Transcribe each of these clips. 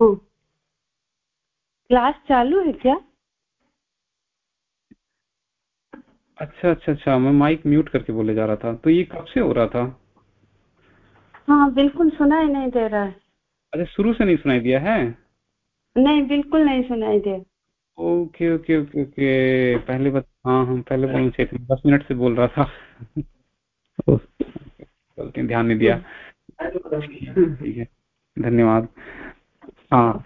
हाँ। क्लास चालू है क्या अच्छा अच्छा अच्छा. मैं माइक म्यूट करके बोले जा रहा था. तो ये कब से हो रहा था? हाँ बिल्कुल सुनाई नहीं दे रहा है। अच्छा शुरू से नहीं सुनाई दिया है? नहीं बिल्कुल नहीं सुनाई दे ओके ओके ओके ओके. पहले बत हाँ हम पहले बोलना चाहिए दस मिनट से बोल रहा था। गलती ध्यान नहीं दिया। ठीक है धन्यवाद। हाँ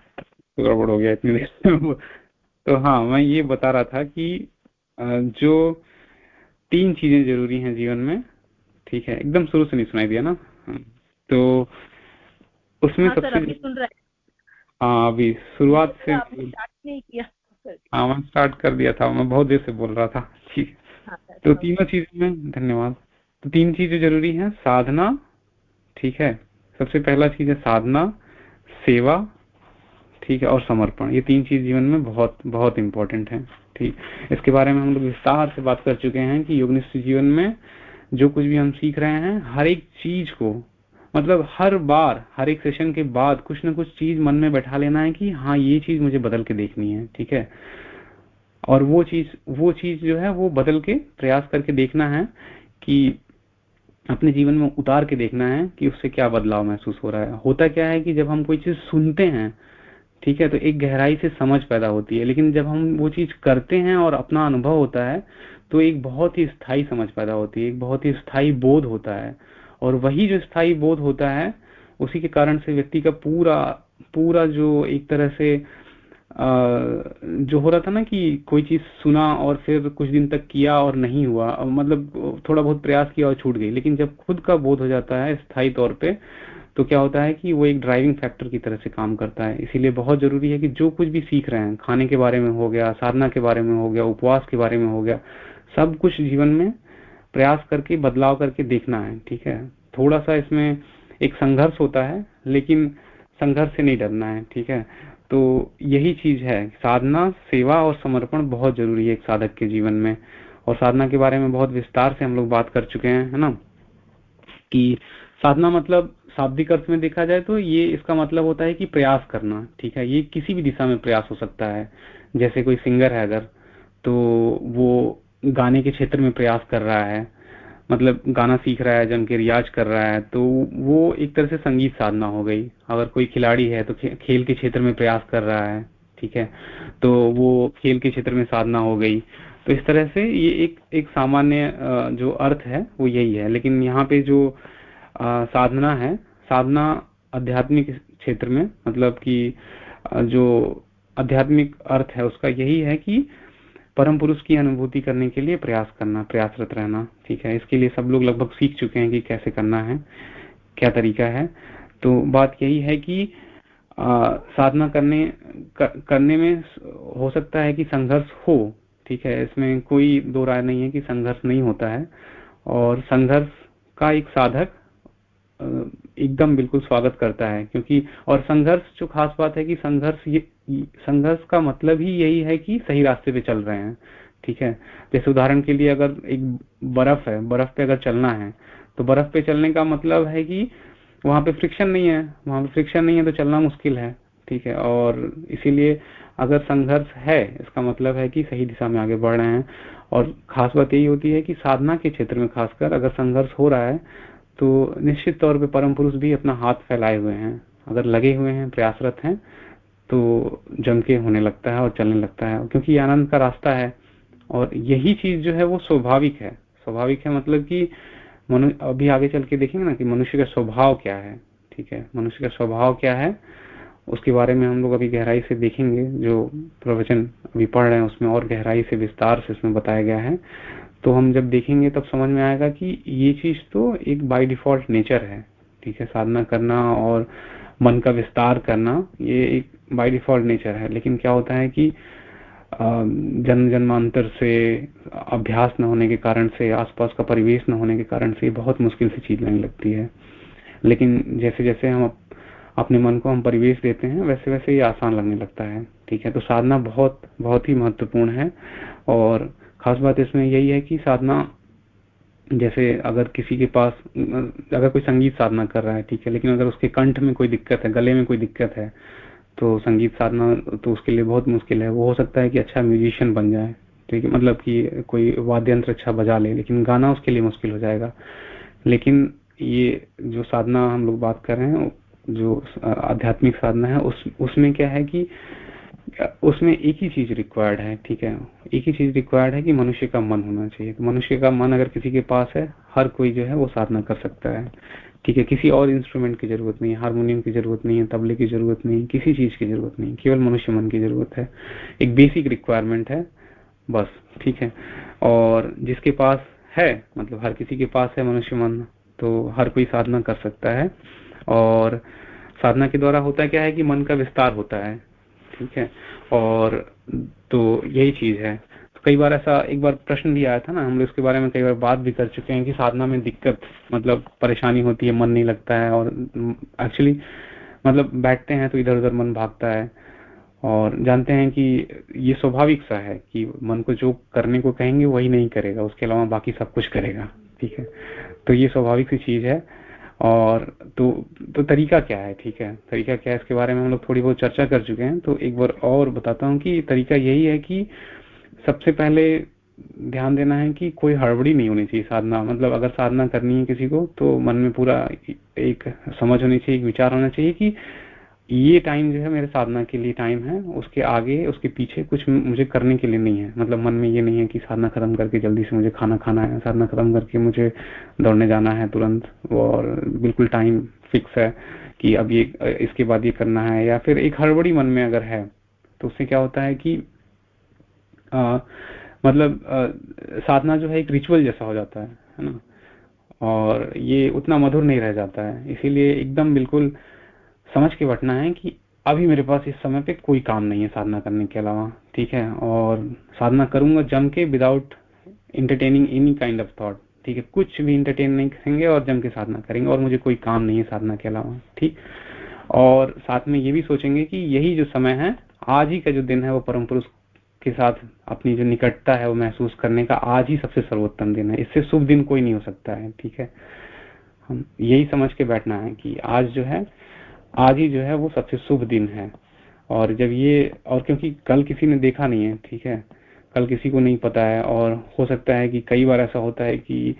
तो गड़बड़ हो गया इतनी देर तो हाँ मैं ये बता रहा था कि जो तीन चीज़ें ज़रूरी हैं जीवन में ठीक है एकदम शुरू से नहीं सुनाई दिया ना। तो उसमें हाँ, सबसे अभी सुन रहा है। अभी शुरुआत से हाँ मैं स्टार्ट कर दिया था मैं बहुत देर से बोल रहा था ठीक हाँ, तो तीनों चीज़ों में धन्यवाद। तो तीन चीज़ें ज़रूरी हैं साधना ठीक है। सबसे पहला चीज़ है साधना सेवा ठीक है, और समर्पण। ये तीन चीज़ जीवन में बहुत बहुत इंपॉर्टेंट है, ठीक। इसके बारे में हम लोग विस्तार से बात कर चुके हैं कि योगनिष्ठ जीवन में जो कुछ भी हम सीख रहे हैं, हर एक चीज़ को मतलब हर बार, हर एक सेशन के बाद कुछ ना कुछ चीज़ मन में बैठा लेना है कि हाँ ये चीज़ मुझे बदल के देखनी है, ठीक है। और वो चीज़ वो चीज़ जो है, वो बदल के प्रयास करके देखना है कि अपने जीवन में उतार के देखना है कि उससे क्या बदलाव महसूस हो रहा है। होता क्या है कि जब हम कोई चीज़ सुनते हैं ठीक है तो एक गहराई से समझ पैदा होती है। लेकिन जब हम वो चीज़ करते हैं और अपना अनुभव होता है तो एक बहुत ही स्थायी समझ पैदा होती है एक बहुत ही स्थायी बोध होता है। और वही जो स्थायी बोध होता है उसी के कारण से व्यक्ति का पूरा पूरा जो एक तरह से आ, जो हो रहा था ना कि कोई चीज़ सुना और फिर कुछ दिन तक किया और नहीं हुआ मतलब थोड़ा बहुत प्रयास किया और छूट गई। लेकिन जब खुद का बोध हो जाता है स्थायी तौर पे तो क्या होता है कि वो एक ड्राइविंग फैक्टर की तरह से काम करता है। इसीलिए बहुत ज़रूरी है कि जो कुछ भी सीख रहे हैं, खाने के बारे में हो गया, साधना के बारे में हो गया, उपवास के बारे में हो गया, सब कुछ जीवन में प्रयास करके, बदलाव करके देखना है, ठीक है? थोड़ा सा इसमें एक संघर्ष होता है, लेकिन संघर्ष से नहीं डरना है, ठीक है? तो यही चीज़ है, साधना, सेवा और समर्पण बहुत ज़रूरी है एक साधक के जीवन में। और साधना के बारे में बहुत विस्तार से हम लोग बात कर चुके हैं, है ना? कि साधना मतलब शाब्दिक अर्थ में देखा जाए तो ये इसका मतलब होता है कि प्रयास करना, ठीक है? ये किसी भी दिशा में प्रयास हो सकता है। जैसे कोई सिंगर है अगर तो वो गाने के क्षेत्र में प्रयास कर रहा है मतलब गाना सीख रहा है, जम के रियाज कर रहा है तो वो एक तरह से संगीत साधना हो गई। अगर कोई खिलाड़ी है तो खेल के क्षेत्र में प्रयास कर रहा है, ठीक है? तो वो खेल के क्षेत्र में साधना हो गई। तो इस तरह से ये एक एक सामान्य जो अर्थ है, वो यही है। लेकिन यहाँ पे जो साधना है। साधना आध्यात्मिक क्षेत्र में मतलब कि जो आध्यात्मिक अर्थ है उसका यही है कि परम पुरुष की अनुभूति करने के लिए प्रयास करना प्रयासरत रहना ठीक है? इसके लिए सब लोग लगभग सीख चुके हैं कि कैसे करना है क्या तरीका है। तो बात यही है कि आ, साधना करने कर, करने में हो सकता है कि संघर्ष हो ठीक है? इसमें कोई दो राय नहीं है कि संघर्ष नहीं होता है। और संघर्ष का एक साधक एकदम बिल्कुल स्वागत करता है, क्योंकि, और संघर्ष, जो खास बात है कि संघर्ष ये, संघर्ष का मतलब ही यही है कि सही रास्ते पे चल रहे हैं, ठीक है? जैसे उदाहरण के लिए अगर एक बर्फ़ है, बर्फ़ पे अगर चलना है तो बर्फ़ पे चलने का मतलब है कि वहाँ पे फ्रिक्शन नहीं है, वहाँ पे फ्रिक्शन नहीं है तो चलना मुश्किल है, ठीक है? और इसीलिए अगर संघर्ष है, इसका मतलब है कि सही दिशा में आगे बढ़ रहे हैं, और खास बात यही होती है कि साधना के क्षेत्र में खासकर अगर संघर्ष हो रहा है तो निश्चित तौर पे परम पुरुष भी अपना हाथ फैलाए हुए हैं। अगर लगे हुए हैं, प्रयासरत हैं तो जम के होने लगता है और चलने लगता है। क्योंकि आनंद का रास्ता है और यही चीज़ जो है वो स्वाभाविक है। स्वाभाविक है मतलब कि अभी आगे चल के देखेंगे ना कि मनुष्य का स्वभाव क्या है। ठीक है? मनुष्य का स्वभाव क्या है? उसके बारे में हम लोग अभी गहराई से देखेंगे। जो प्रवचन अभी पढ़ रहे हैं, उसमें और गहराई से विस्तार से उसमें बताया गया है। तो हम जब देखेंगे तब समझ में आएगा कि ये चीज़ तो एक बाय डिफ़ॉल्ट नेचर है, ठीक है, साधना करना और मन का विस्तार करना, ये एक बाय डिफ़ॉल्ट नेचर है। लेकिन क्या होता है कि जन्म जन्मांतर से, अभ्यास न होने के कारण से, आसपास का परिवेश न होने के कारण से बहुत मुश्किल से चीज़ लगने लगती है। लेकिन जैसे जैसे हम अपने मन को हम परिवेश देते हैं वैसे वैसे ये आसान लगने लगता है, ठीक है। तो साधना बहुत बहुत ही महत्वपूर्ण है और खास बात इसमें यही है कि साधना, जैसे अगर किसी के पास, अगर कोई संगीत साधना कर रहा है, ठीक है, लेकिन अगर उसके कंठ में कोई दिक्कत है, गले में कोई दिक्कत है तो संगीत साधना तो उसके लिए बहुत मुश्किल है। वो हो सकता है कि अच्छा म्यूजिशियन बन जाए, ठीक है मतलब कि कोई वाद्य यंत्र अच्छा बजा ले, लेकिन गाना उसके लिए मुश्किल हो जाएगा। लेकिन ये जो साधना हम लोग बात कर रहे हैं, जो आध्यात्मिक साधना है, उस, उसमें क्या है कि उसमें एक ही चीज़ रिक्वायर्ड है, ठीक है? एक ही चीज़ रिक्वायर्ड है कि मनुष्य का मन होना चाहिए। तो मनुष्य का मन अगर किसी के पास है, हर कोई जो है वो साधना कर सकता है। ठीक है, किसी और इंस्ट्रूमेंट की ज़रूरत नहीं है हारमोनियम की ज़रूरत नहीं है तबले की ज़रूरत नहीं, किसी चीज़ की ज़रूरत नहीं, केवल मनुष्य मन की ज़रूरत है। एक बेसिक रिक्वायरमेंट है, बस, ठीक है? और जिसके पास है मतलब हर किसी के पास है मनुष्य मन तो हर कोई साधना कर सकता है। और साधना के द्वारा होता क्या है कि मन का विस्तार होता है। ठीक है? और तो यही चीज़ है। तो कई बार ऐसा एक बार प्रश्न भी आया था ना हम लोग इसके बारे में कई बार बात भी कर चुके हैं कि साधना में दिक्कत मतलब परेशानी होती है, मन नहीं लगता है और एक्चुअली मतलब बैठते हैं तो इधर उधर मन भागता है। और जानते हैं कि ये स्वाभाविक सा है कि मन को जो करने को कहेंगे वही नहीं करेगा, उसके अलावा बाकी सब कुछ करेगा, ठीक है? तो ये स्वाभाविक सी चीज़ है। और तो तो तरीका क्या है? ठीक है। तरीका क्या है इसके बारे में हम लोग थोड़ी बहुत चर्चा कर चुके हैं। तो एक बार और बताता हूँ कि तरीका यही है कि सबसे पहले ध्यान देना है कि कोई हड़बड़ी नहीं होनी चाहिए साधना। मतलब अगर साधना करनी है किसी को तो मन में पूरा एक समझ होनी चाहिए, एक विचार होना चाहिए कि ये टाइम जो है मेरे साधना के लिए टाइम है। उसके आगे उसके पीछे कुछ मुझे करने के लिए नहीं है। मतलब मन में ये नहीं है कि साधना खत्म करके जल्दी से मुझे खाना खाना है साधना खत्म करके मुझे दौड़ने जाना है तुरंत। और बिल्कुल टाइम फिक्स है कि अब ये इसके बाद ये करना है। या फिर एक हड़बड़ी मन में अगर है तो उससे क्या होता है कि आ, मतलब आ, साधना जो है एक रिचुअल जैसा हो जाता है है ना? और ये उतना मधुर नहीं रह जाता है। इसीलिए एकदम बिल्कुल समझ के बैठना है कि अभी मेरे पास इस समय पे कोई काम नहीं है साधना करने के अलावा, ठीक है? और साधना करूँगा जम के without entertaining any kind of thought ठीक है? कुछ भी इंटरटेन नहीं करेंगे और जम के साधना करेंगे और मुझे कोई काम नहीं है साधना के अलावा, ठीक? और साथ में ये भी सोचेंगे कि यही जो समय है, आज ही का जो दिन है वो परम पुरुष के साथ अपनी जो निकटता है वो महसूस करने का आज ही सबसे सर्वोत्तम दिन है। इससे शुभ दिन कोई नहीं हो सकता है, ठीक है? हम यही समझ के बैठना है कि आज जो है आज ही जो है वो सबसे शुभ दिन है। और जब ये, और क्योंकि कल किसी ने देखा नहीं है, ठीक है? कल किसी को नहीं पता है, और हो सकता है कि कई बार ऐसा होता है कि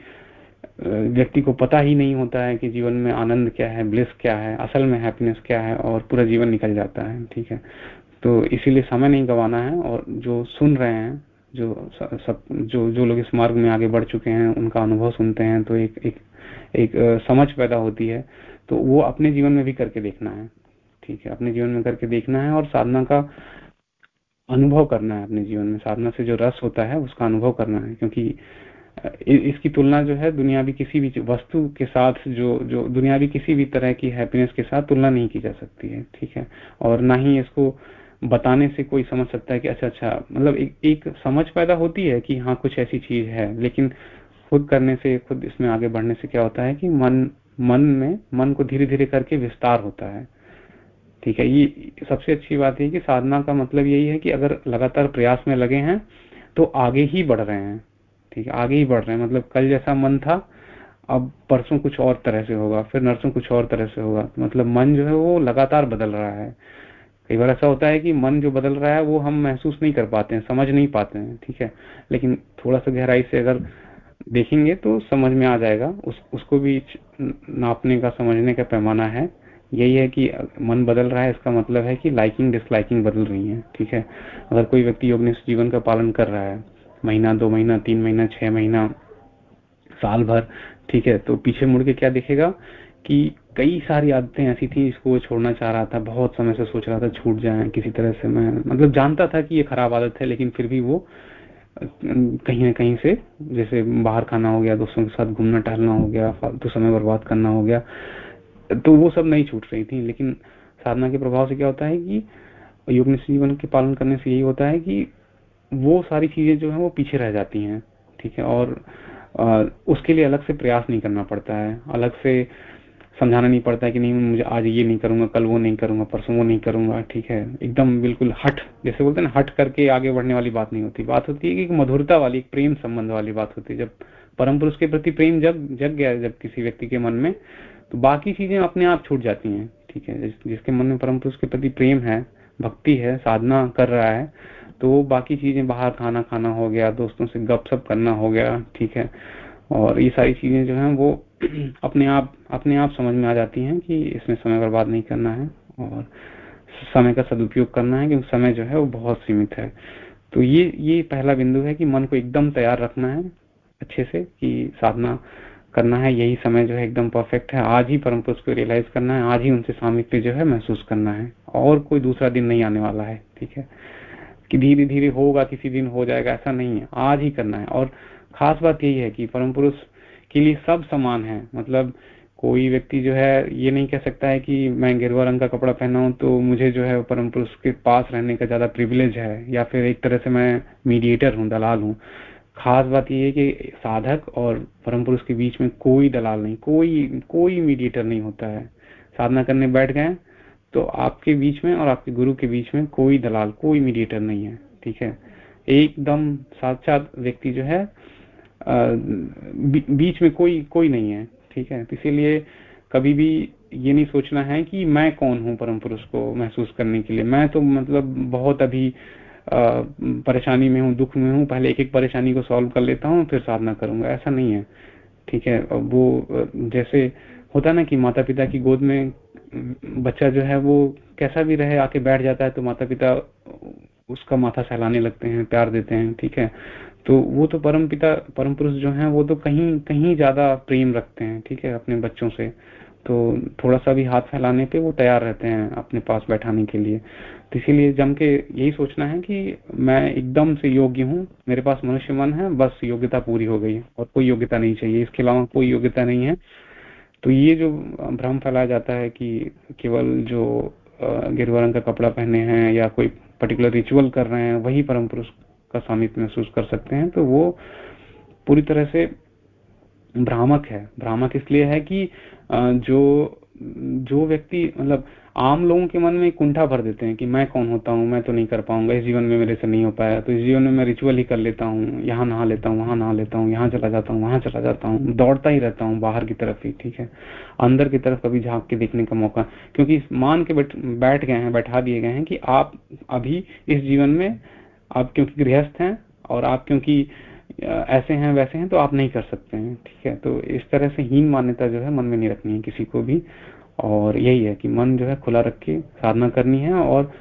व्यक्ति को पता ही नहीं होता है कि जीवन में आनंद क्या है, ब्लिस क्या है, असल में हैप्पीनेस क्या है, और पूरा जीवन निकल जाता है, ठीक है? तो इसीलिए समय नहीं गंवाना है, और जो सुन रहे हैं, जो सब, जो जो लोग इस मार्ग में आगे बढ़ चुके हैं, उनका अनुभव सुनते हैं तो एक एक एक समझ पैदा होती है। तो वो अपने जीवन में भी करके देखना है। ठीक है अपने जीवन में करके देखना है और साधना का अनुभव करना है अपने जीवन में। साधना से जो रस होता है उसका अनुभव करना है क्योंकि इसकी तुलना जो है दुनियावी किसी भी वस्तु के साथ जो जो दुनियावी किसी भी तरह की हैप्पीनेस के साथ तुलना नहीं की जा सकती है। ठीक है और ना ही इसको बताने से कोई समझ सकता है कि अच्छा अच्छा मतलब एक, एक समझ पैदा होती है कि हाँ कुछ ऐसी चीज़ है लेकिन खुद करने से खुद इसमें आगे बढ़ने से क्या होता है कि मन मन में, मन को धीरे धीरे करके विस्तार होता है। ठीक है, ये सबसे अच्छी बात है कि साधना का मतलब यही है कि अगर लगातार प्रयास में लगे हैं तो आगे ही बढ़ रहे हैं। ठीक है, आगे ही बढ़ रहे हैं। मतलब कल जैसा मन था, अब परसों कुछ और तरह से होगा, फिर नरसों कुछ और तरह से होगा। मतलब मन जो है वो लगातार बदल रहा है। कई बार ऐसा होता है कि मन जो बदल रहा है, वो हम महसूस नहीं कर पाते हैं, समझ नहीं पाते हैं। ठीक है, लेकिन थोड़ा सा गहराई से अगर देखेंगे तो समझ में आ जाएगा। उस, उसको भी नापने का, समझने का पैमाना है। यही है कि मन बदल रहा है, इसका मतलब है कि लाइकिंग डिसलाइकिंग बदल रही है, ठीक है? अगर कोई व्यक्ति योग जीवन का पालन कर रहा है, महीना, दो महीना, तीन महीना, छह महीना, साल भर, ठीक है? तो पीछे मुड़ के क्या दिखेगा कि कई सारी आदतें ऐसी थी जिसको वो छोड़ना चाह रहा था, बहुत समय से सोच रहा था, छूट जाए, किसी तरह से मैं मतलब जानता था कि ये खराब आदत है, लेकिन फिर भी वो कहीं ना कहीं से जैसे बाहर खाना हो गया दोस्तों के साथ घूमना टहलना हो गया फालतू समय बर्बाद करना हो गया तो वो सब नहीं छूट रही थी। लेकिन साधना के प्रभाव से क्या होता है कि योग जीवन के पालन करने से यही होता है कि वो सारी चीज़ें जो है वो पीछे रह जाती हैं ठीक है? और आ, उसके लिए अलग से प्रयास नहीं करना पड़ता है। अलग से समझाना नहीं पड़ता है कि नहीं मुझे आज ये नहीं करूँगा कल वो नहीं करूँगा परसों वो नहीं करूँगा ठीक है? एकदम बिल्कुल हट जैसे बोलते हैं ना हट करके आगे बढ़ने वाली बात नहीं होती। बात होती है कि एक मधुरता वाली एक प्रेम संबंध वाली बात होती है। जब परम पुरुष के प्रति प्रेम जग जग गया जब किसी व्यक्ति के मन में तो बाकी चीज़ें अपने आप छूट जाती हैं ठीक है? जिस, जिसके मन में परम पुरुष के प्रति प्रेम है भक्ति है साधना कर रहा है तो बाकी चीज़ें बाहर खाना खाना हो गया दोस्तों से गप करना हो गया ठीक है? और ये सारी चीज़ें जो है वो अपने आप अपने आप समझ में आ जाती हैं कि इसमें समय बर्बाद नहीं करना है और समय का सदुपयोग करना है क्योंकि समय जो है वो बहुत सीमित है। तो ये ये पहला बिंदु है कि मन को एकदम तैयार रखना है अच्छे से कि साधना करना है। यही समय जो है एकदम परफेक्ट है। आज ही परम पुरुष को रियलाइज़ करना है। आज ही उनसे सामिप्य जो है महसूस करना है। और कोई दूसरा दिन नहीं आने वाला है, ठीक है? कि धीरे धीरे होगा, किसी दिन हो जाएगा, ऐसा नहीं है। आज ही करना है। और खास बात यही है कि परम पुरुष के लिए सब समान है। मतलब कोई व्यक्ति जो है, ये नहीं कह सकता है कि मैं गिरवा रंग का कपड़ा पहना हूँ तो मुझे जो है परम पुरुष के पास रहने का ज़्यादा प्रिविलेज है या फिर एक तरह से मैं मीडिएटर हूँ, दलाल हूँ। खास बात यह है कि साधक और परम पुरुष के बीच में कोई दलाल नहीं, कोई कोई मीडिएटर नहीं होता है। साधना करने बैठ गए तो आपके बीच में और आपके गुरु के बीच में कोई दलाल, कोई मीडिएटर नहीं है, ठीक है? एकदम साक्षात व्यक्ति जो है बीच में कोई कोई नहीं है, ठीक है? तो इसीलिए कभी भी ये नहीं सोचना है कि मैं कौन हूँ परम पुरुष को महसूस करने के लिए। मैं तो मतलब बहुत अभी परेशानी में हूँ, दुख में हूँ। पहले एक एक परेशानी को सॉल्व कर लेता हूँ, फिर साधना करूँगा। ऐसा नहीं है, ठीक है? वो, जैसे होता ना कि माता पिता की गोद में बच्चा जो है वो कैसा भी रहे, आके बैठ जाता है तो माता पिता उसका माथा सहलाने लगते हैं, प्यार देते हैं, ठीक है? तो वो तो परम पिता, परम पुरुष जो है, वो तो कहीं कहीं ज़्यादा प्रेम रखते हैं, ठीक है, अपने बच्चों से। तो थोड़ा सा भी हाथ फैलाने पे वो तैयार रहते हैं अपने पास बैठाने के लिए। तो इसीलिए जम के यही सोचना है कि मैं एकदम से योग्य हूँ, मेरे पास मनुष्य मन है, बस योग्यता पूरी हो गई है, और कोई योग्यता नहीं चाहिए, इसके अलावा कोई योग्यता नहीं है। तो ये जो भ्रम फैलाया जाता है कि केवल जो गिरवा रंग का कपड़ा पहने हैं या कोई पर्टिकुलर रिचुअल कर रहे हैं, वही परम पुरुष का सामिप्य महसूस कर सकते हैं तो वो पूरी तरह से भ्रामक है। भ्रामक इसलिए है कि जो जो व्यक्ति मतलब आम लोगों के मन में कुंठा भर देते हैं कि मैं कौन होता हूँ, मैं तो नहीं कर पाऊँगा, इस जीवन में मेरे से नहीं हो पाया तो इस जीवन में मैं रिचुअल ही कर लेता हूँ, यहाँ नहा लेता हूँ, वहाँ नहा लेता हूँ, यहाँ चला जाता हूँ, वहाँ चला जाता हूँ, दौड़ता ही रहता हूँ, बाहर की तरफ़ ही, ठीक है? अंदर की तरफ़ कभी झाँक के देखने का मौका, क्योंकि मान के बैठ गए हैं, बैठा दिए गए हैं कि आप अभी इस जीवन में आप क्योंकि गृहस्थ हैं और आप क्योंकि ऐसे हैं, वैसे हैं तो आप नहीं कर सकते हैं, ठीक है? तो इस तरह से हीन मान्यता जो है मन में नहीं रखनी है किसी को भी। और यही है कि मन जो है खुला रख के साधना करनी है और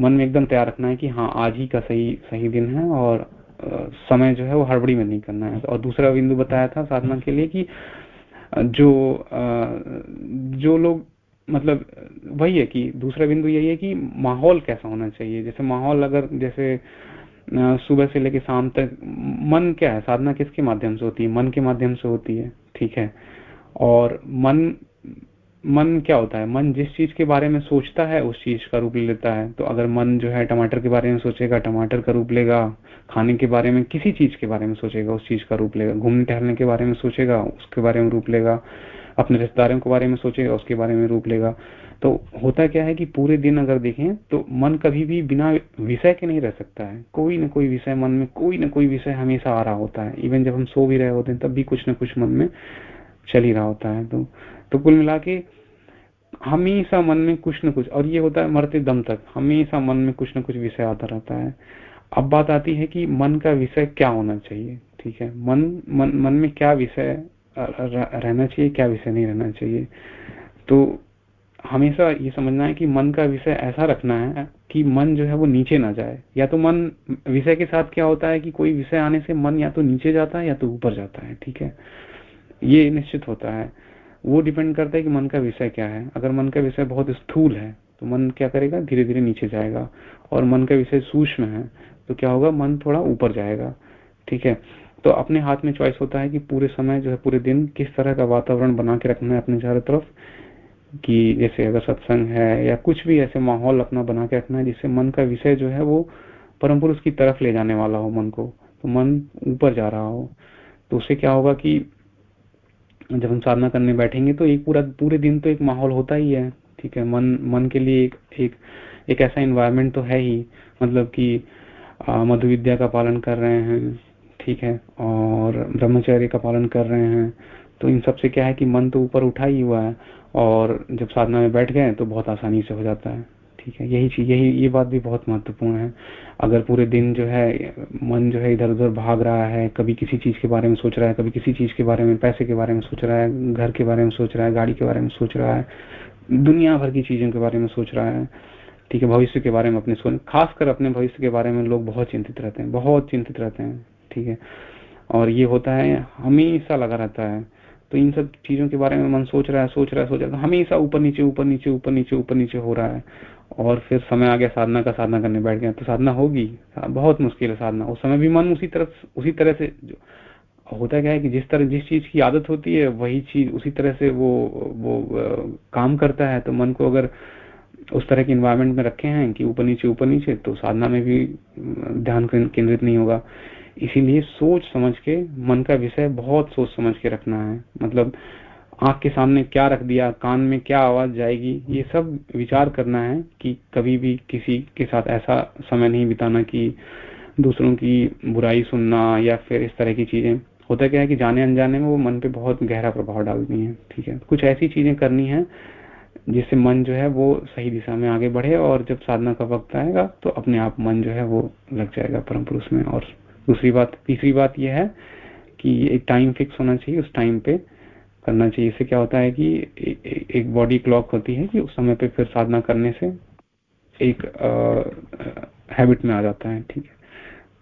मन में एकदम तैयार रखना है कि हाँ आज ही का सही सही दिन है और समय जो है वो हड़बड़ी में नहीं करना है। और दूसरा बिंदु बताया था साधना के लिए कि जो जो लोग मतलब वही है कि दूसरा बिंदु यही है कि माहौल कैसा होना चाहिए। जैसे माहौल अगर, जैसे सुबह से लेकर शाम तक मन क्या है? साधना किसके माध्यम से होती है? मन के माध्यम से होती है, ठीक है? और मन मन क्या होता है? मन जिस चीज़ के बारे में सोचता है, उस चीज़ का रूप ले लेता है। तो अगर मन जो है टमाटर के बारे में सोचेगा, टमाटर का रूप लेगा, खाने के बारे में किसी चीज़ के बारे में सोचेगा, उस चीज़ का रूप लेगा। घूमने टहलने के बारे में सोचेगा, उसके बारे में रूप लेगा। अपने रिश्तेदारों के बारे में सोचेगा उसके बारे में रूप लेगा। तो होता क्या है कि पूरे दिन अगर देखें तो मन कभी भी बिना विषय के नहीं रह सकता है। कोई ना कोई विषय मन में, कोई ना कोई विषय हमेशा आ रहा होता है। इवन जब हम सो भी रहे होते हैं, तब भी कुछ ना कुछ मन में चल ही रहा होता है। तो तो कुल मिला के हमेशा मन में कुछ न कुछ, और ये होता है मरते दम तक, हमेशा मन में कुछ न कुछ विषय आता रहता है। अब बात आती है कि मन का विषय क्या होना चाहिए, ठीक है? मन मन मन में क्या विषय रहना चाहिए, क्या विषय नहीं रहना चाहिए। तो हमेशा ये समझना है कि मन का विषय ऐसा रखना है कि मन जो है वो नीचे ना जाए। या तो मन, विषय के साथ क्या होता है कि कोई विषय आने से मन या तो नीचे जाता है या तो ऊपर जाता है, ठीक है? ये निश्चित होता है। वो डिपेंड करता है कि मन का विषय क्या है। अगर मन का विषय बहुत स्थूल है तो मन क्या करेगा? धीरे धीरे नीचे जाएगा। और मन का विषय सूक्ष्म है तो क्या होगा? मन थोड़ा ऊपर जाएगा, ठीक है? तो अपने हाथ में चॉइस होता है कि पूरे समय जो है, पूरे दिन किस तरह का वातावरण बना के रखना है अपने चारों तरफ़, कि जैसे अगर सत्संग है या कुछ भी ऐसे माहौल अपना बना के रखना है जिससे मन का विषय जो है वो परम पुरुष की तरफ़ ले जाने वाला हो मन को तो मन ऊपर जा रहा हो। तो उससे क्या होगा कि जब हम साधना करने बैठेंगे तो एक पूरा, पूरे दिन तो एक माहौल होता ही है, ठीक है? मन मन के लिए एक एक एक ऐसा इन्वायरमेंट तो है ही मतलब कि मधु विद्या का पालन कर रहे हैं ठीक है, और ब्रह्मचर्य का पालन कर रहे हैं। तो इन सबसे क्या है कि मन तो ऊपर उठा ही हुआ है, और जब साधना में बैठ गए तो बहुत आसानी से हो जाता है। ठीक है, यही चीज़, यही, ये बात भी बहुत महत्वपूर्ण है। अगर पूरे दिन जो है, मन जो है इधर उधर भाग रहा है, कभी किसी चीज़ के बारे में सोच रहा है, कभी किसी चीज़ के बारे में, पैसे के बारे में सोच रहा है, घर के बारे में सोच रहा है, गाड़ी के बारे में सोच रहा है, दुनिया भर की चीज़ों के बारे में सोच रहा है, ठीक है, भविष्य के बारे में अपने सोच, खासकर अपने भविष्य के बारे में लोग बहुत चिंतित रहते हैं, बहुत चिंतित रहते हैं। ठीक है। और ये होता है, हमेशा लगा रहता है। तो इन सब चीज़ों के बारे में मन सोच रहा है, सोच रहा है, सोच रहा है हमेशा ऊपर नीचे ऊपर नीचे ऊपर नीचे ऊपर नीचे हो रहा है। और फिर समय आ गया, साधना का साधना करने बैठ गया तो साधना होगी। बहुत मुश्किल है साधना। उस समय भी मन उसी तरह उसी तरह से होता क्या है कि जिस तरह, जिस चीज़ की आदत होती है, वही चीज़ उसी तरह से वो वो काम करता है। तो मन को अगर उस तरह के इन्वायरमेंट में रखे हैं कि ऊपर नीचे ऊपर नीचे तो साधना में भी ध्यान केंद्रित नहीं होगा। इसीलिए सोच समझ के, मन का विषय बहुत सोच समझ के रखना है। मतलब आँख के सामने क्या रख दिया, कान में क्या आवाज़ जाएगी, ये सब विचार करना है कि कभी भी किसी के साथ ऐसा समय नहीं बिताना कि दूसरों की बुराई सुनना या फिर इस तरह की चीज़ें। होता क्या है कि जाने अनजाने में वो मन पे बहुत गहरा प्रभाव डालती है, ठीक है? कुछ ऐसी चीज़ें करनी है जिससे मन जो है वो सही दिशा में आगे बढ़े और जब साधना का वक्त आएगा तो अपने आप मन जो है वो लग जाएगा परम पुरुष में और दूसरी बात तीसरी बात यह है कि एक टाइम फिक्स होना चाहिए उस टाइम पे करना चाहिए। इससे क्या होता है कि ए, ए, एक बॉडी क्लॉक होती है कि उस समय पे फिर साधना करने से एक हैबिट में आ जाता है ठीक है?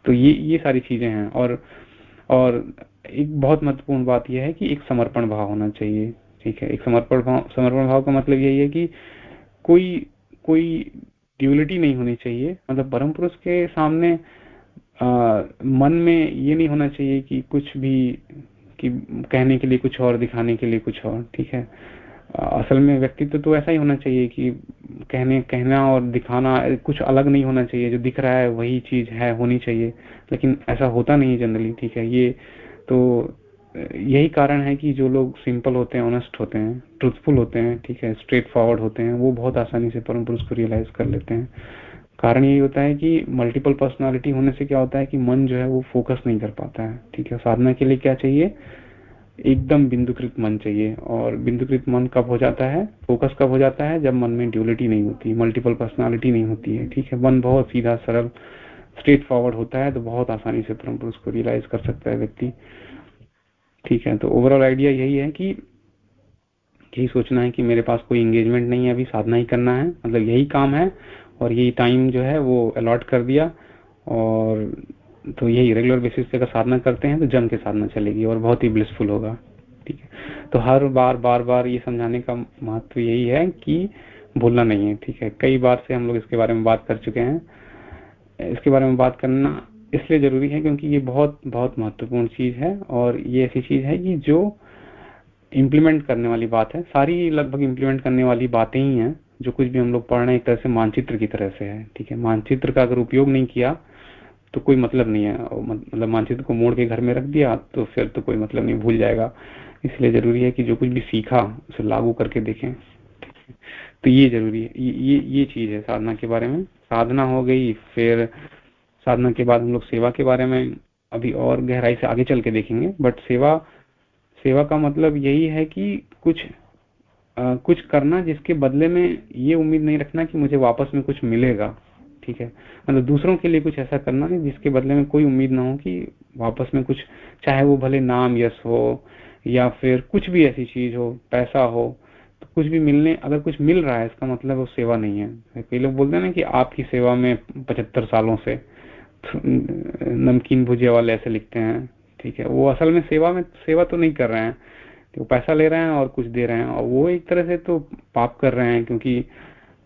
तो ये ये सारी चीज़ें हैं और और एक बहुत महत्वपूर्ण बात यह है कि एक समर्पण भाव होना चाहिए ठीक है? एक समर्पण भाव समर्पण भाव का मतलब यही है कि कोई कोई ड्यूलिटी नहीं होनी चाहिए। मतलब परम पुरुष के सामने मन में ये नहीं होना चाहिए कि कुछ भी, कि कहने के लिए कुछ और, दिखाने के लिए कुछ और, ठीक है? असल में व्यक्तित्व तो ऐसा ही होना चाहिए कि कहने, कहना और दिखाना कुछ अलग नहीं होना चाहिए। जो दिख रहा है वही चीज़ है, होनी चाहिए। लेकिन ऐसा होता नहीं है जनरली ठीक है? ये तो यही कारण है कि जो लोग सिंपल होते हैं ऑनेस्ट होते हैं ट्रूथफुल होते हैं, ठीक है? स्ट्रेट फॉरवर्ड होते हैं, वो बहुत आसानी से परम पुरुष को रियलाइज़ कर लेते हैं। कारण यही होता है कि मल्टीपल पर्सनालिटी होने से क्या होता है कि मन जो है वो फोकस नहीं कर पाता है, ठीक है? साधना के लिए क्या चाहिए? एकदम बिंदुकृत मन चाहिए। और बिंदुकृत मन कब हो जाता है? फोकस कब हो जाता है? जब मन में ड्यूलिटी नहीं होती मल्टीपल पर्सनालिटी नहीं होती है, ठीक है? मन बहुत सीधा, सरल स्ट्रेट फॉरवर्ड होता है तो बहुत आसानी से परम पुरुष को रियलाइज़ कर सकता है व्यक्ति, ठीक है? तो ओवरऑल आइडिया यही है कि, यही सोचना है कि मेरे पास कोई एंगेजमेंट नहीं है, अभी साधना ही करना है मतलब यही काम है। और यही टाइम जो है वो अलॉट कर दिया और तो यही रेगुलर बेसिस पे अगर साधना करते हैं तो जम के साधना चलेगी और बहुत ही ब्लिसफुल होगा, ठीक है? तो हर बार बार बार ये समझाने का महत्व यही है कि भूलना नहीं है, ठीक है? कई बार से हम लोग इसके बारे में बात कर चुके हैं। इसके बारे में बात करना इसलिए ज़रूरी है क्योंकि ये बहुत बहुत महत्वपूर्ण चीज़ है और ये ऐसी चीज़ है कि जो इम्प्लीमेंट करने वाली बात है, सारी लगभग इम्प्लीमेंट करने वाली बातें ही हैं। जो कुछ भी हम लोग पढ़ रहे हैं एक तरह से मानचित्र की तरह से है, ठीक है? मानचित्र का अगर उपयोग नहीं किया तो कोई मतलब नहीं है। मतलब मानचित्र को मोड़ के घर में रख दिया तो फिर तो कोई मतलब नहीं, भूल जाएगा। इसलिए ज़रूरी है कि जो कुछ भी सीखा, उसे लागू करके देखें तो ये ज़रूरी है। ये ये चीज़ है साधना के बारे में। साधना हो गई, फिर साधना के बाद हम लोग सेवा के बारे में अभी और गहराई से आगे चल के देखेंगे। बट सेवा सेवा का मतलब यही है कि कुछ कुछ करना जिसके बदले में ये उम्मीद नहीं रखना कि मुझे वापस में कुछ मिलेगा, ठीक है? मतलब दूसरों के लिए कुछ ऐसा करना है जिसके बदले में कोई उम्मीद ना हो कि वापस में कुछ, चाहे वो भले नाम यश हो या फिर कुछ भी ऐसी चीज़ हो, पैसा हो तो कुछ भी मिलने, अगर कुछ मिल रहा है, इसका मतलब वो सेवा नहीं है। कई लोग बोलते हैं ना कि आपकी सेवा में पचहत्तर सालों से नमकीन भुजिया वाले ऐसे लिखते हैं, ठीक है? वो असल में सेवा में, सेवा तो नहीं कर रहे हैं वो पैसा ले रहे हैं और कुछ दे रहे हैं। और वो एक तरह से तो पाप कर रहे हैं क्योंकि